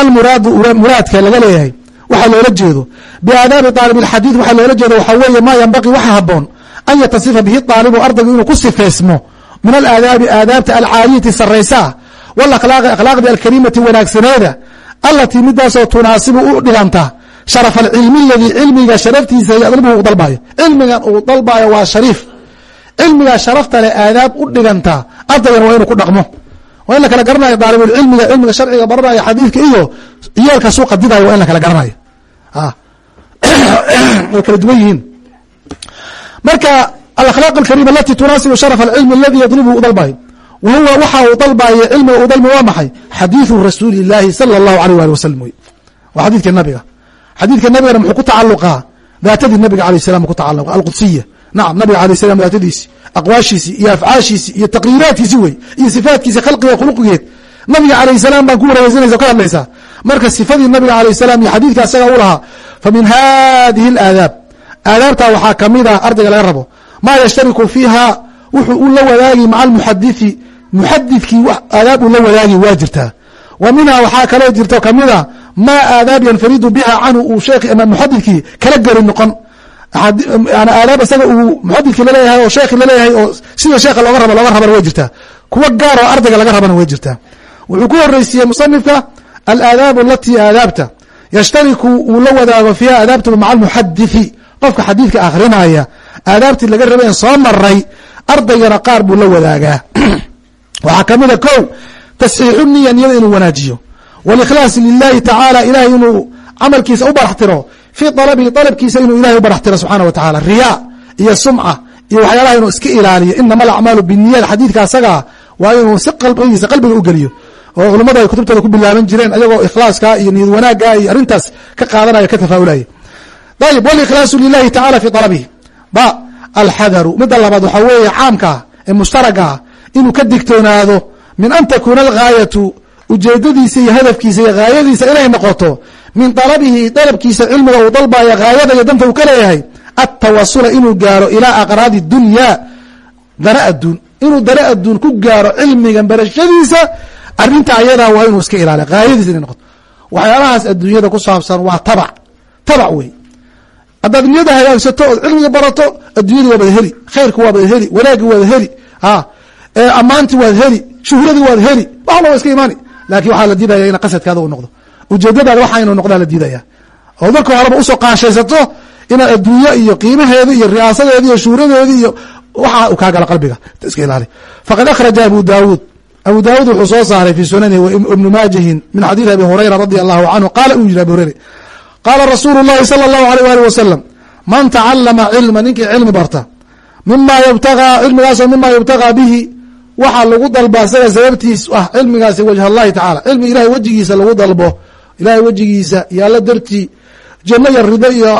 almuraadu muraadka laga leeyahay waxaa loola jeedo biaadaabi طaalib اxadiiث waxaa loola jeedo waxaa weeye ma ynbaqii waxa haboon an yatasifa bihi طaalibu ardaygu inuu ku sifeysmo min alaadaabi aadaabta alcaaliyati saraysaa walakhlaaqi akhlaaqdii alkariimati wanaagsaneeda alatii midaasoo tunaasibu u dhiganta sharaf alcilmi aladii cilmiga sharaftiisa yadlibuhu u dalbayo. Cilmigan uu dalbayo waa shariif. Cilmiga sharafta leh aadaab u dhiganta ardaygan waa inuu ku dhaqmo. Waa in la kala garanayo daalibulcilmiga cilmiga sharciga baranayo xadiidka iyo ciyaalka suuqa didayo waa in la kala garanayo. Way kala duwan yihiin. Marka alakhlaaq alkarima alati tunaasibu sharaf alcilmi aladi yadlubuhu u dalbayo wahuwa waxa uu dalbaayay cilmiga uu dalba waa maxay? Xadiidu rasuuli illaahi sala allahu aleyh waali wasalam wey waa xadidka nabiga. Xadiidka nabigana muxuu ku tacaluqaa daatadii nabiga alayh salam ku tacaluqa alqudsiya. Nacam nabiga alayh salam daatadiisi aqwaashiisi iyo afcaashiisi iyo taqriiraadkiisi wey iyo sifaatkiisi khalqiga khuluqigeed. Nabiga alayh salaam baan ku warweysanaysa ka hadlaysaa marka sifadii nabiga alayh salaam iyo xadiidka asaga u lahaa fa min hadihi alaadaab. Aadaabtaa waxaa ka mid ah ardayga laga rabo. Maa yashtariku fiiha wuxuu u la wadaagi maca almuxadithi muxadidkii aadaab uu la wadaagi waa jirtaa wa minha waxaa kaloo jirta ka mid a maa aadaab yanfaridu biha canhu uu sheekhi ama muxadidkii kala geli noqon. Aadaab isaga uu muxadidkii la leeyahay oo sheekhi la leeyahay oo sida sheekha looga rabo looga rabana way jirtaa kuwa gaar oo ardayga laga rabana way jirtaa wuxuu ku horeysiiyey musanifka alaadaabu alatii aadaabta. Yashtariku uu la wadaago fiiha aadaabtuba maca almuxadiثi qofka xadiidka akhrinaya aadaabtii laga rabeen soo maray ardaygana qaar buu la wadaagaa waxaa kamida ko tasxiixu niya niyada inuu wanaajiyo. Walikhlaas lilahi tacaala ilahay inuu camalkiisa u baraxtiro fii alabihi alabkiisa inuu ilahay u baraxtiro subxaana wa tacala riyaa iyo sumca iyo waxyaalaha inuu iska ilaaliyo. Inama alacmaalu biniyat xadiidka asagaa waa inuu si qalbigiisa qalbiga u geliyo. Oo culummadu ay kutubtooda ku bilaaban jireen ayagoo ikhlaaska iyo niyad wanaagga iyo arrintaas ka qaadanaya ka tafaa'ulaya ayib walikhlaasu lilahi tacala fii alabihi ba alxadaru. Midda labaad waxaa weeye caamkaa ee mushtaragaa inuu ka digtoonaado min an takuuna algaayatu ujeedadiisa iyo hadafkiisa iyo gaayadiisa inay noqoto min dalabihi dalabkiisa cilmiga uu dalbaya gaayada iyo danta uu ka leeyahay atawasula inuu gaaro ilaa aqraadi dunya dana adduun. Inuu dana adduun ku gaaro cilmiga barashadiisa arinta ayadaa waa inuu iska ilaaliya gaayadiisa inay noqoto. Waxyaalahaas adduunyada ku saabsan waa tabac. Tabac wey haddaad niyada hagaagsato ood cilmiga barato adduunyadii waabad heli khayrka waabad heli wanaaggi waad heli ammaantii waad heli shuhradii waad heli wax walba wa iska imaani. Lakin waxaa la diidaya ina qasadkaada u noqdo. Ujeedadaada waxa inuu noqdaa la diidaya oo marka horeba u soo qaanshaysato inaad adduunyo iyo qiimaheedi iyo riyaasadeedi iyo shuhradeedi iyo waxa uu kaa gala qalbiga. Iska ilaali. Faqad akhraja abu daawuud. Abu daawuud wuxuu soo saaray fi sunanihi ibnu maajihin min xadiidi abi hurayra radi allahu canhu qaala uu yiri abi hurayra qaala rasuulu llahi sala allahu aleyh ali wasalam man tacalama cilma ninkii cilmi barta mima ybtagaa cilmigaasoo mima yubtagaa bihi waxaa lagu dalba isaga sababtiis ah cilmigaasi wajh allahi tacala cilmi ilahay wejigiisa lagu dalbo ilahay wejigiisa iyo alla dartii janno iyo rido iyo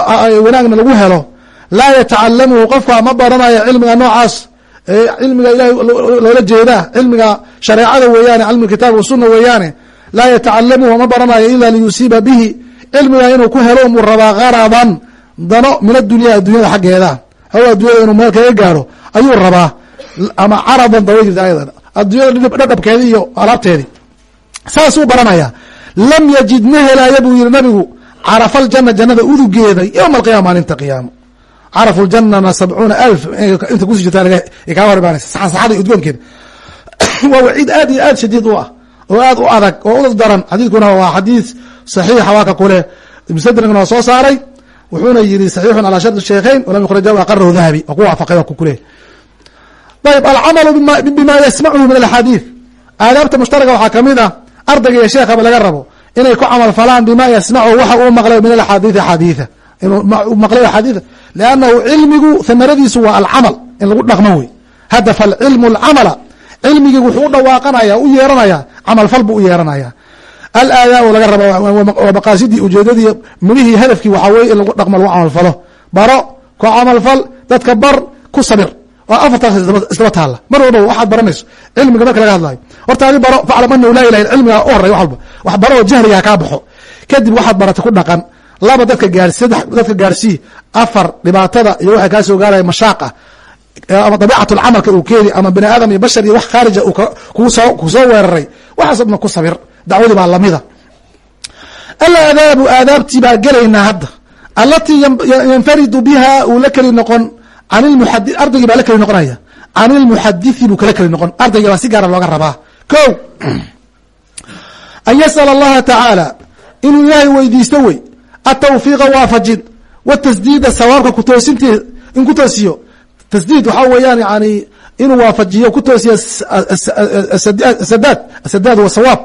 wanaagna lagu helo. Laa yatacalamuhu qofka ma baranayo cilmiga noocaas. Cilmiga ilahay loola jeedaa. Cilmiga shareecada weeyaane cilmi kitaab wasuna weeyaane. Laa yatacalamuhu ma baranayo ila liyusiiba bihi. Cilmiga inuu ku helo muu rabaa garadan. Dano min adunya addunyada xaggeeda. Haw addunyada inuu meel kaga gaaro ayuu rabaa ama caradan dawa jirta ayada addunyada dhadhabkeedi iyo alaabteedi saasuu baranaya lam yajid ma helaayo buu yihi nabigu carafa aljana jannada udugeeda yowma alqiyama maalinta qiyaamo. Carafu ljanana sabcuuna alf inta kusi jirta kaa hor imaanaysa. Saxansaxada udgoonkeeda. Waa waciid aad iyo aad shadiid u ah oo aad u adag oo u daran xadiidkuna waa xadiid saxiixa waa ka kule mustadrigna waa soo saaray wuxuuna yihi saxiixun calaa shart sheekheyn walam yukhrajahu aqarahu dahabi. Waa ku waafaqay waa ku kule ayb alcamalu bima yasmacuhu min alaxaadiid aadaabta mushtaraga waxaa ka mid ah ardayga iyo sheekhaba laga rabo inay ku camal falaan bima yasmacuhu waxa uu maqlay min alaxaadiidi axaadiida inuu maqlay axaadiida liannahu cilmigu hamaradiisu waa alcamal in lagu dhaqmo wey hadafa alcilmu alcamala cilmigii wuxuu u dhawaaqanaya u yeeranaya camalfal buu u yeeranaya alaadaau laga raba waa maqaasidii ujeedadii midhihii hadafkii waxaa weye in lagu dhaqmo lagu camalfalo baro ku camalfal dadka bar ku sabir waa afartaas isdaba taalla. Mar walba waxaad baranayso cilmiga marka laga hadlayo horta adi baro faclam anahu laa ilaha cilmiga u horey wax walba. Wax baro oo jahliga kaa baxo. Kadib waxaad barata ku dhaqan laba dadka gaar saddex dadka gaarsii afar dhibaatada iyo waxa kaa soo gaaraya mashaaqa ama dabiicatul camalka uu keeni ama bani aadam iyo bashar iyo wax khaarija ku soo ku soo weeraray. Waxaas dhan ku sabir dacwadii baa lamida alaadaabu aadaabtii baa gelaynaa hadda. Alatii yanfaridu biha uu la keli noqon ardaygii baa la keli noqonaya. Can ilmuxadithi buu kala keli noqon. Ardayga baa si gaara looga rabaa. Ko an yas'ala allaha tacaala inuu ilaahay weydiisto wey atawfiiqa waafajin watasdiida sawaabka kutoosinti in ku toosiyo. Tasdiid waxaa weeyaan yani inuu waafajiyo ku toosiyo sadaad asadaad wa sawaab.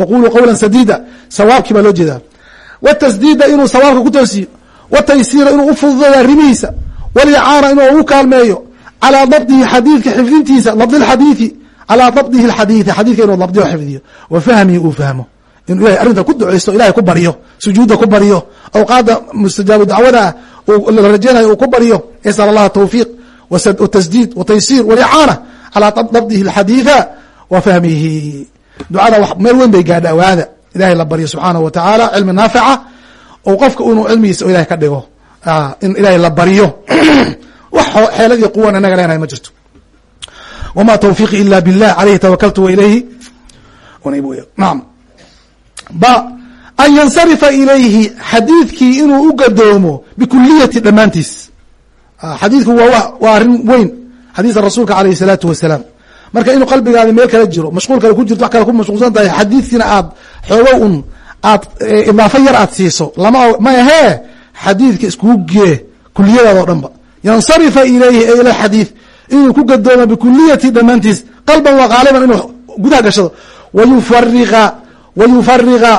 Waquluu qawla sadiida sawaabkii baa loo jeedaa. Watasdiida inuu sawaabka ku toosiyo wataysiira inuu ufududeeyo arrimihiisa walicaana inuu ugu kaalmeeyo calaa dabdihi xadiidka xifdintiisa dabdi xadiidi calaa dabdihi xadiidi xadiidka inuu dabdiyo xifdiyo. Wa fahmihi uu fahmo inuu ilahay arrinta ku duceysto ilahay ku baryo sujuudda ku baryo awqaada mustajaabu dacwada la rajeynayo uu ku baryo yasal allaha tawfiiq watasdiid wataysiir walicaana calaa dabdihi xadiida wa fahmihi. Ducada meel weyn bay gaadha awaada ilahay la baryo subxaanahu wa tacaala cilmi naafica ou qofka inuu cilmigiisa ilahay ka dhigo in ilahay la baryo wax xeelad iyo quwan inaga leenahay ma jirto wma twfiiqi ila biاllah alayhi tawakaltu wa ilayhi naam ba an yansarifa ilayhi xadiidkii inuu u gadoomo bikuliyati dhammaantiis xadiidku waa waa arrin weyn xadiiska rasuulka alayh الsalaatu wasalaam marka inuu qalbigaadi meel kala jiro mashquul kale ku jirto wax kale ku mashquulsan tahay xadiidkiina aad xoogo un aad idaafo yar aad siiso lama ma ahee xadiidka iskugu gee kuliyadaado dhan ba yansarifa ilayhi ay ila xadiid inuu ku gadoomo bikuliyati dhammaantiis qalban wa qaaliban inuu gudaha gashado. Wayufariqa wayufariqa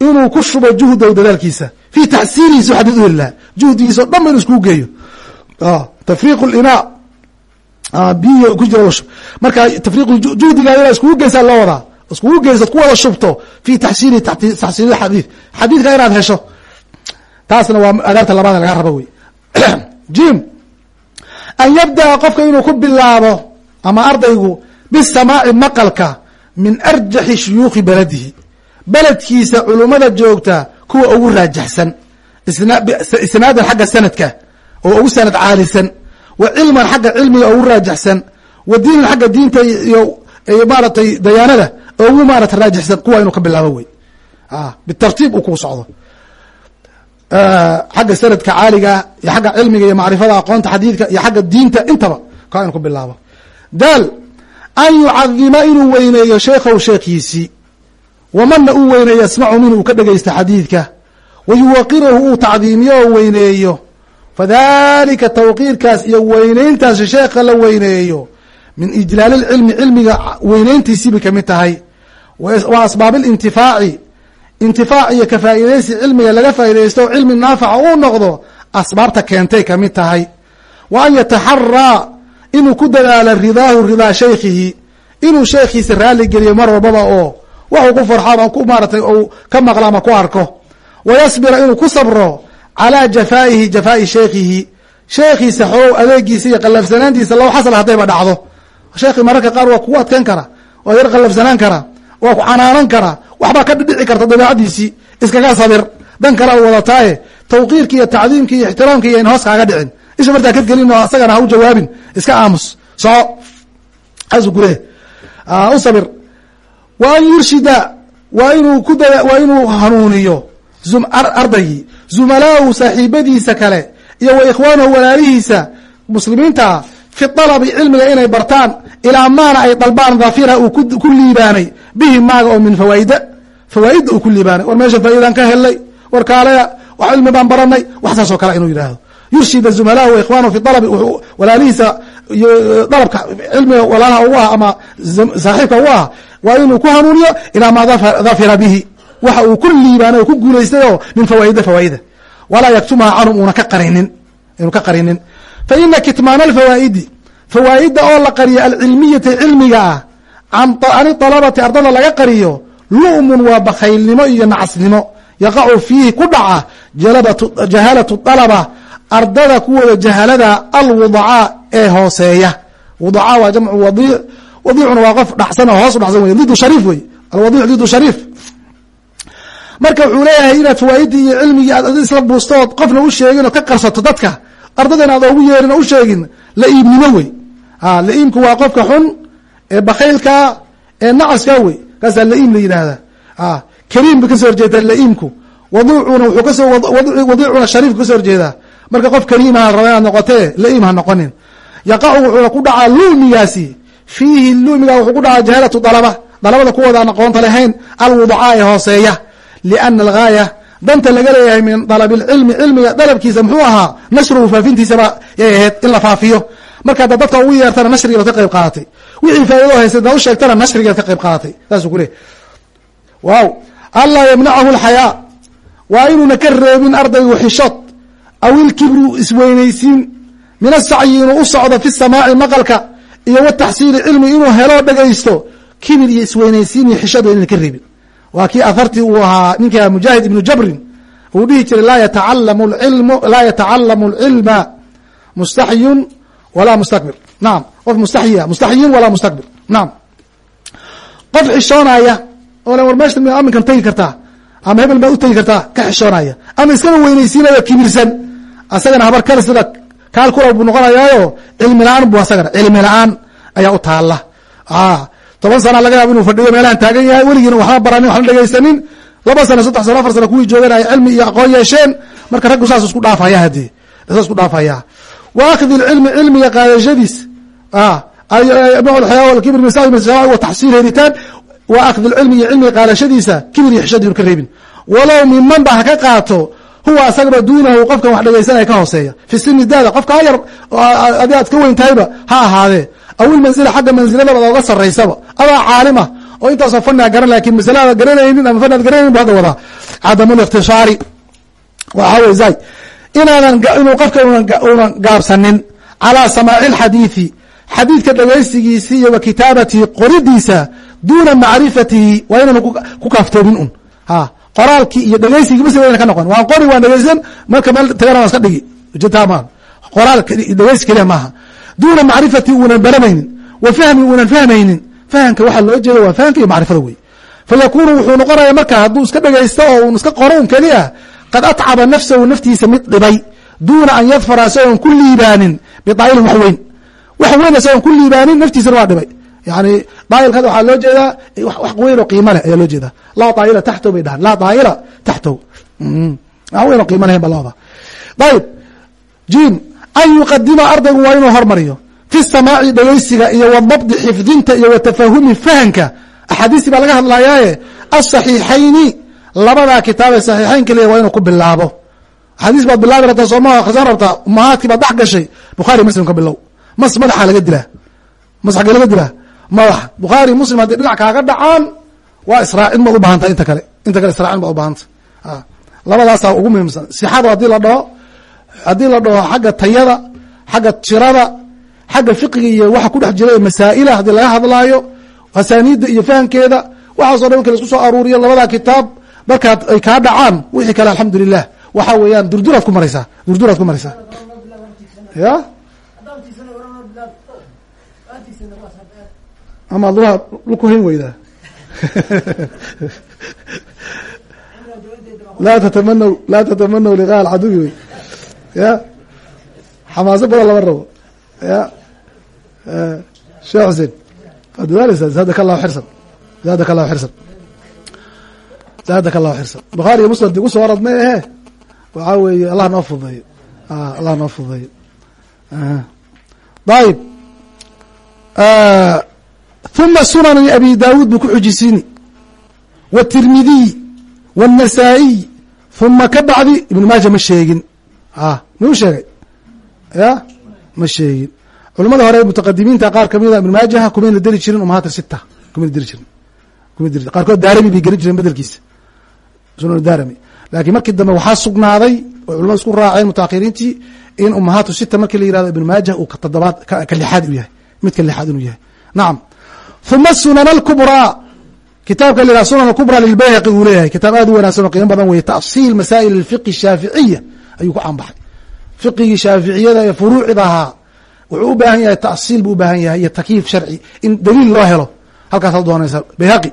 inuu ku shubo juhdow dadaalkiisa. Fii taxsiinihi su xadiid u heli lahaa. Juhdigiisa o dhan ba inu iskugu geeyo. Tafriiq linaa biyo ku jira marka tafriiq juhdigaa inaa iskugu geysaa loo wadaa. Iskugu geyso ku wada shubto. Fii taxsiini taxsiini xadiid. Xadiidka inaad hesho taasna waa adaabta labaad laga rabo wey jim an yabda'a qofka inuu ku bilaabo ama ardaygu bisamaaci maqalka min arjaxi shuyuukhi beladihi beledkiisa culummada joogta kuwa ugu raajaxsan isnaadan xagga sanadka oo ugu sanad caalisan wa cilman xagga cilmiga ugu raajaxsan wa diinan xagga diinta iyo maaratay dayaanada ugu maarata raajixsan kuwa inuu ka bilaabo wey bitartiib uu ku socdo xagga sanadka caaligaa iyo xagga cilmiga iyo macrifada aqoonta xadiidka iyo xagga diinta intaba ka inu ku bilaabo daal an yucadima inuu weyneeyo sheekhow sheekhiisii wamana uu weyneeyo yasmacu minhu uu ka dhegeysta xadiidka wa yuwaqirahu uu tacdiimiyo oo weyneeyo fadalika tawqiirkaas iyo weyneyntaas sheekha la weyneeyo min ijlaal lcilmi cilmiga weyneyntiisiibay ka mid tahay wa asbaab lintifaaci intifaac iyo ka faa'iidaysi cilmiga laga faa'iidaysto cilmi naafica uu noqdo asbaabta keentay ka mid tahay. Wa an yataxaraa inuu ku dadaalo ridaahu ridaa shaykhihi inuu sheekhiisa raali geliyo mar walbaba oo waxuu ku farxo ama ku maaratay ou ka maqlo ama ku arko. Wa yasbira inuu ku sabro calaa jafaa'ihi jafaa'i sheekhihi sheekhiisa xoogow adeegiisa iyo qallafsanaantiisa low xasal haddayba dhacdo. Sheekhi mararka qaar waa kugu adkeyn kara waa yar qallafsanaan kara waa ku canaanan kara waxbaa ka dhidhici karta dabeecadiisii iskaga sabir. Dan kale u wadataaye tawqiirki iyo tacdiimki iyo ixtiraamki iyo in hoos kaaga dhicin. Isha martaa kad gelin oo asagana ha u jawaabin iska aamus. Soco asu kule u sabir. Wa an yurshida waa inuu ku waa inuu hanuuniyo ardaygii zumalaahu saaxiibadiisa kale iyo wa ikhwaanahu walaalihiisa. Muslimiinta fi dalabi cilmiga inay bartaan ilaa maana ay dalbaan dhafira uu ku liibaanay. Bihi maaga oo min fawaaida fawaaidda uu ku liibaanay. War meesha faa'iidaan ka helnay war kaalaya wax cilmi baan baranay wax saas oo kale inuu yidhaahdo. Yurshida zumalaahu wa ikhwaanahu fi dalabi walaalihiisa iyo dalabka cilmiga walaalaha ugu ah ama saaxiibka ugu ah waa inuu ku hanuuniyo ilaa maa dhafira bihi. Waxa uu ku liibaanay oo ku guulaystay oo min fawaaida fawaaida walaa yaktumha canhum una ka qarinin inu ka qarinin. Fa ina kitmaana alfawaa'idi fawaa'idda oo la qariyo alcilmiyati cilmiga ah can dalabati ardada laga qariyo lu'mun waa bakhaylnimo iyo nacasnimo. Yaqacu fiihi ku dhaca jahalatu dalaba ardada kuwooda jahalada alwudacaa ee hooseeya. Wudacaa waa jamcu wadiic wadiicuna waa qof dhacsan oo hoos dhacsan wey didu shariif wey alwadiic didu shariif. Marka wuxuu leeyahay inaad fawaa'iddii iyo cilmigii aad isla buustood qofna u sheegin oo ka qarsato dadka ardadana aad ogu yeerin u sheegin la-iibnimo wey la-iimku waa qofka xun ee bakhaylka ee nacaska wey kaasaa la-iim la yidhaahda kariim ba ka soo horjeedaa la-iimku. Waduucuna wuxuu ka soo wadiicuna shariifku ka soo horjeedaa. Marka qof kariimaha raba inaad noqotee la-iim ha noqonin. Yaqacu wuxuuna ku dhacaa lumigaasi fiihi lumiga wuxuu ku dhacaa jahalatu dalaba. Dalabada kuwooda aqoonta lahayn alwuducaa ee hooseeya. Liana algaaya danta laga leeyahay min dalabi lcilmi cilmiga dalabkiisa muxuu ahaa nashruhu faafintiisaba yay ahayd in la faafiyo marka hadda dadka ugu yeertana nashrigeed ka qayb qaadatay wixii faa'ido haysa daa u sheegtana nashrigeed ka qayb qaadatay saasuu ku leey waaw. Anlaa yamnacahu alxayaa waa inuuna ka reebin ardaygu xishood aw ilkibru isweynaysiin min asacyi inuu u socdo fi samaaci maqalka iyo wataxsiili cilmi inuu helo dhegaysto kibir iyo isweynaysiin iyo xishood waa ka reebin. Waa kii ahartii uu ahaa ninka mujaahid ibnu jabrin uu dhihi jiray laa yatacalamu alcilma mustaxyun walaa mustakbir nacam qof mustaxyiya mustaxyin walaa mustakbir nacam qof xishoonaya oo le war meesha mi aminkan tegi kartaa ama hebel baad u tegi kartaa ka xishoonaya ama iskaba weynaysiinayo kibirsan asagana habar kale sida kaal kula buu noqonayaayo cilmi la'aan bu asagana cilmi la'aan ayaa u taala toban sana laga yaabo inuu fadhiyo meelahan taagan yahay weligiina waxba baranin waxna dhegaysanin laba sano saddex sano afar sano kuwii joogan ay cilmi iyo aqoon yeesheen marka raggu saas isku dhaafaya dhaafaya wa akhdi lcilmi cilmiga qaadashadiis kibr wa taxsiil helitaan wa akhdi lcilmi iyo cilmiga qaadashadiisa kibir iyo xishad inu ka reebin walow miman ba ha ka qaato huwa asagaba duunahu qofkan wax dhegaysanaya ka hooseeya fi sini daada qofka ha yar adi aad ka weyn tahayba ha ahaadee aw ilmanzila xagga manziladaba oga saraysaba adaa caalima oo intaasoo faniga garan laakiin masalada garanaynin ama fani ad garanaynin bu hadda wadaa cadamu likhtisaari waxaa wey zay inuu qofka unan gaabsanin. Calaa samaaci lxadiidi xadiidka dhegaysigiisi iyo wa kitaabatihi qoridiisa duuna macrifatihi waa inaan ku kaaftoomin un qoraalkii iyo dhegaysigii wayna ka noqon. Waan qori waan dhegaysan marka meel tagana waan iska dhigi. Ujeedtaa qoraal dhegaysi keliya maaha. Duuna macrifati uunan baramaynin. Wa fahmi uunan fahmaynin. Fahamka waxaa loo jeeda waa fahamka iyo macrifada wey fayakunu wuxuu noqonaya marka hadduu iska dhegaysto oo un iska qoro un keli ah qad atcaba nafsahu naftiisa mid dhibay duuna an yadfara isagoon ku liibaanin bidaa'ilin wax weyn wax weyn isagoon ku liibaanin naftiisana waa dhibay yani daailka waxaa loo jeedaa wax weyn oo qiimo leh ayaa loo jeedaa laa daaila taxtow bay dhahan laa daaila taxtow wax weyn oo qiimo lehen ba looda ayib jim an yuqadima ardaygu waa inuu hormariyo fi samaaci dhegeysiga iyo wadabdi xifdinta iyo watafahumi fahanka axaadiistii baa laga hadlayaaye asaxiixayni labadaa kitaab ee saxiixayn kaliya waa inuu ku bilaabo. Axaadiis baad bilaabi rabtaa sooma khasaan rabtaa umahaadkii baad dhex gashay bukhaari muslim ka bilow. Mas madaxa laga dilaa mas xagee laga dilaa madax bukhaari muslim haddii dhinac kaaga dhacaan waa israacin baad u bahantay inta kale. Inta kale israacin baad u bahantay labadaasaa ugu muhiimsan. Sixada haddii la dhaho haddii la dhaho xagga tayada xagga jirada xagga fiqiga iyo waxa ku dhex jira masaa'ila haddii laga hadlaayo asaaniidda iyo fahamkeeda waxaaso dhan marka la isku soo aruuriyo labadaa kitaab markaad ay kaa dhacaan wixii kale alxamdulilah waxa weeyaan durduraad ku maraysaa durduraad ku maraysaa. Ya? Ama adulaha dhulku hayn weydaa. Laa tatamanaw laa tatamanaw liqaa alcaduwi wey. Ya? Xamaaso badan lama rabo. Ya? Sheekh xuseen waad dadaaleysaa zaadaka allahu xirsan zaadaka allahu xirsan saadaka allahu xirsan bukhaariiyo muslim digu soo orad ma ahe eh? waxaa weeye allah noo fududeeyo ah, allah noo fududeeyo ayib ah, uma sunani abi daawuud buu ku xujisiini. Wtirmidiy wاnasaa'iy uma ka bacdi ibnu maaja ma sheegin. Ah, Miyuu sheegay? Ya? Ma sheegin. Culamada hore mutaqadimiinta qaar kamida ibnu maajaha kumayna deli jirin umahaata sita kumayna deli jirin. Kumayna deli qaarkood daarimi bay gelin jireen bedelkiisa sunan darami. Lakiin markii dambe waxaa sugnaaday oo culamadu isku raaceen mutaakiriintii in umahaatu sita markii la yiraahdo ibn maaja uu todobaad ka lixaad u yahay. Midka lixaad inuu yahay. Nacam uma sunan alkubraa kitaabka la yihahdo sunan alkubraa lilbayhaqi uu leeyahay. Kitaab aad u wanaagsan oo qiimo badan weeye. Tafsiil masaa'il alfiqi ashaaficiya ayuu ku canbaxay fiqigii shaaficiyada ee furuucid ahaa wuxuu u baahan yahay tafsiil buu u baahan yahay iyo takiif sharci in daliil loo helo. Halkaasaad doonaysa bayhaqi.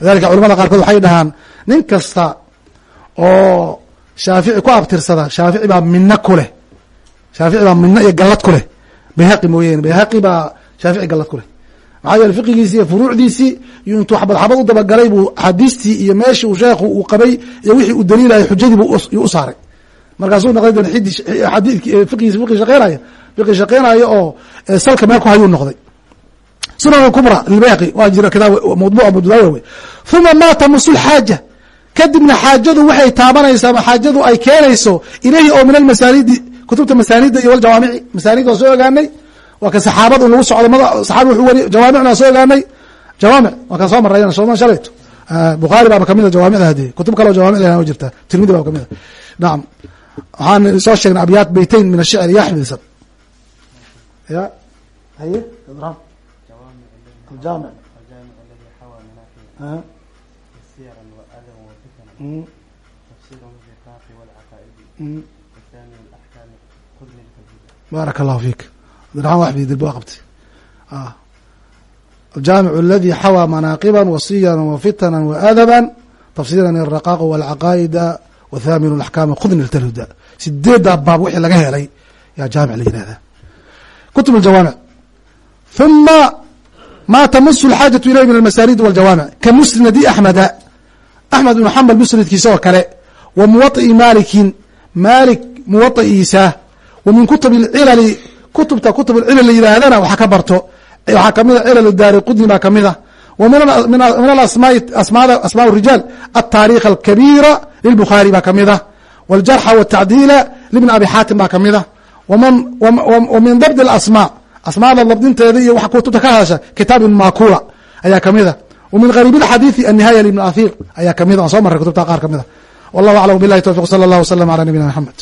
Lidalika culamada qaarkood waxay dhahaan nin kasta oo shaafici ku abtirsada shaafici baa mino ku leh. Shaafici baa mino iyo gallad ku bayhaqi mooyeen bayhaqi baa shaafici gallad ku leh. Maxaa yeele fiqigiisii iyo furuucdiisii iyo intuu xabad u dabagalay buu axaadiistii iyo meeshii uu sheekhu uu qabay iyo wixii uu daliilayay xujadii buu u saaray. Markaasuu noqday dan xidi xadiidki fiqigiisi fiqi shaqeynaya fiqi shaqeynaya oo salka meel ku hayuu noqday. Sunan kubra lilbayhaqi waa jira kitaab mawduuc abu daawud wey uma ma tamusu lxaaja kadibna xaajadu waxay taabanaysaa xaajadu ay keenayso ilayhi oo min almasaajidi kutubta masaajida iyo wljawaamici masaajid soo ogaanay waa ka saxaabad un lagu socdo m wuxuu wariy jawaamicna soo ogaanay. Jawaamic waa kan soo marrayan soma shalayto. Ah, Bukhaari baaba ka mid a ah jawaamicda haddii kutub kaleo jawaamicda ah ilahan jirta tirmidi baaba ka mid a nacam waxaan soo sheegnay abyaad beyteyn min ashicr yaa xifdisan ya? Haye? Jaami baaraka allahu fiik abdirxan waxbi dib waa qabtay ah. aljaamic aladi xawaa manaaqiba wasiyan wafitana waadaban tafsiiran iraqaaq walcaqaa'ida wathamin laxkaama khudni ltarhuda sideeddaa baab wixii laga helay. Yaa jaamic la yihahdaa kutub aljawaamic uma ma tamasu alxaajatu ilayh min almasaanidi waljawaamic ka musnadi axmeda ثم ما تمس الحاجة إليه من المسانيد والجوامع كمسند أحمد أحمد بن حنبل مسند كيسو كله وموطئ مالك مالك موطئ إيساه ومن كتب العلل كتبta kتب العلل yidhaahdana waxa ka barto waxaa kamida cilل الdaari qudni baa kamida ومن الأسmاء أسmاء الرiجاaل التاريخ الكبيرة للبخاري baa kamida والجرح والتعديل لبن أبي xاatim baa kamida ومن ضبط الأسmاء asmaada dabdinteeda iyo wax kutubta ka hadasha kitaab makura ayaa kamida ومن غريب الxadيiث النهاية لبن أثير ayaa kamida aan soo maray kutubta qaar kamida والله أعلم بالله توفيق صلى الله وسلم على نبينا محمد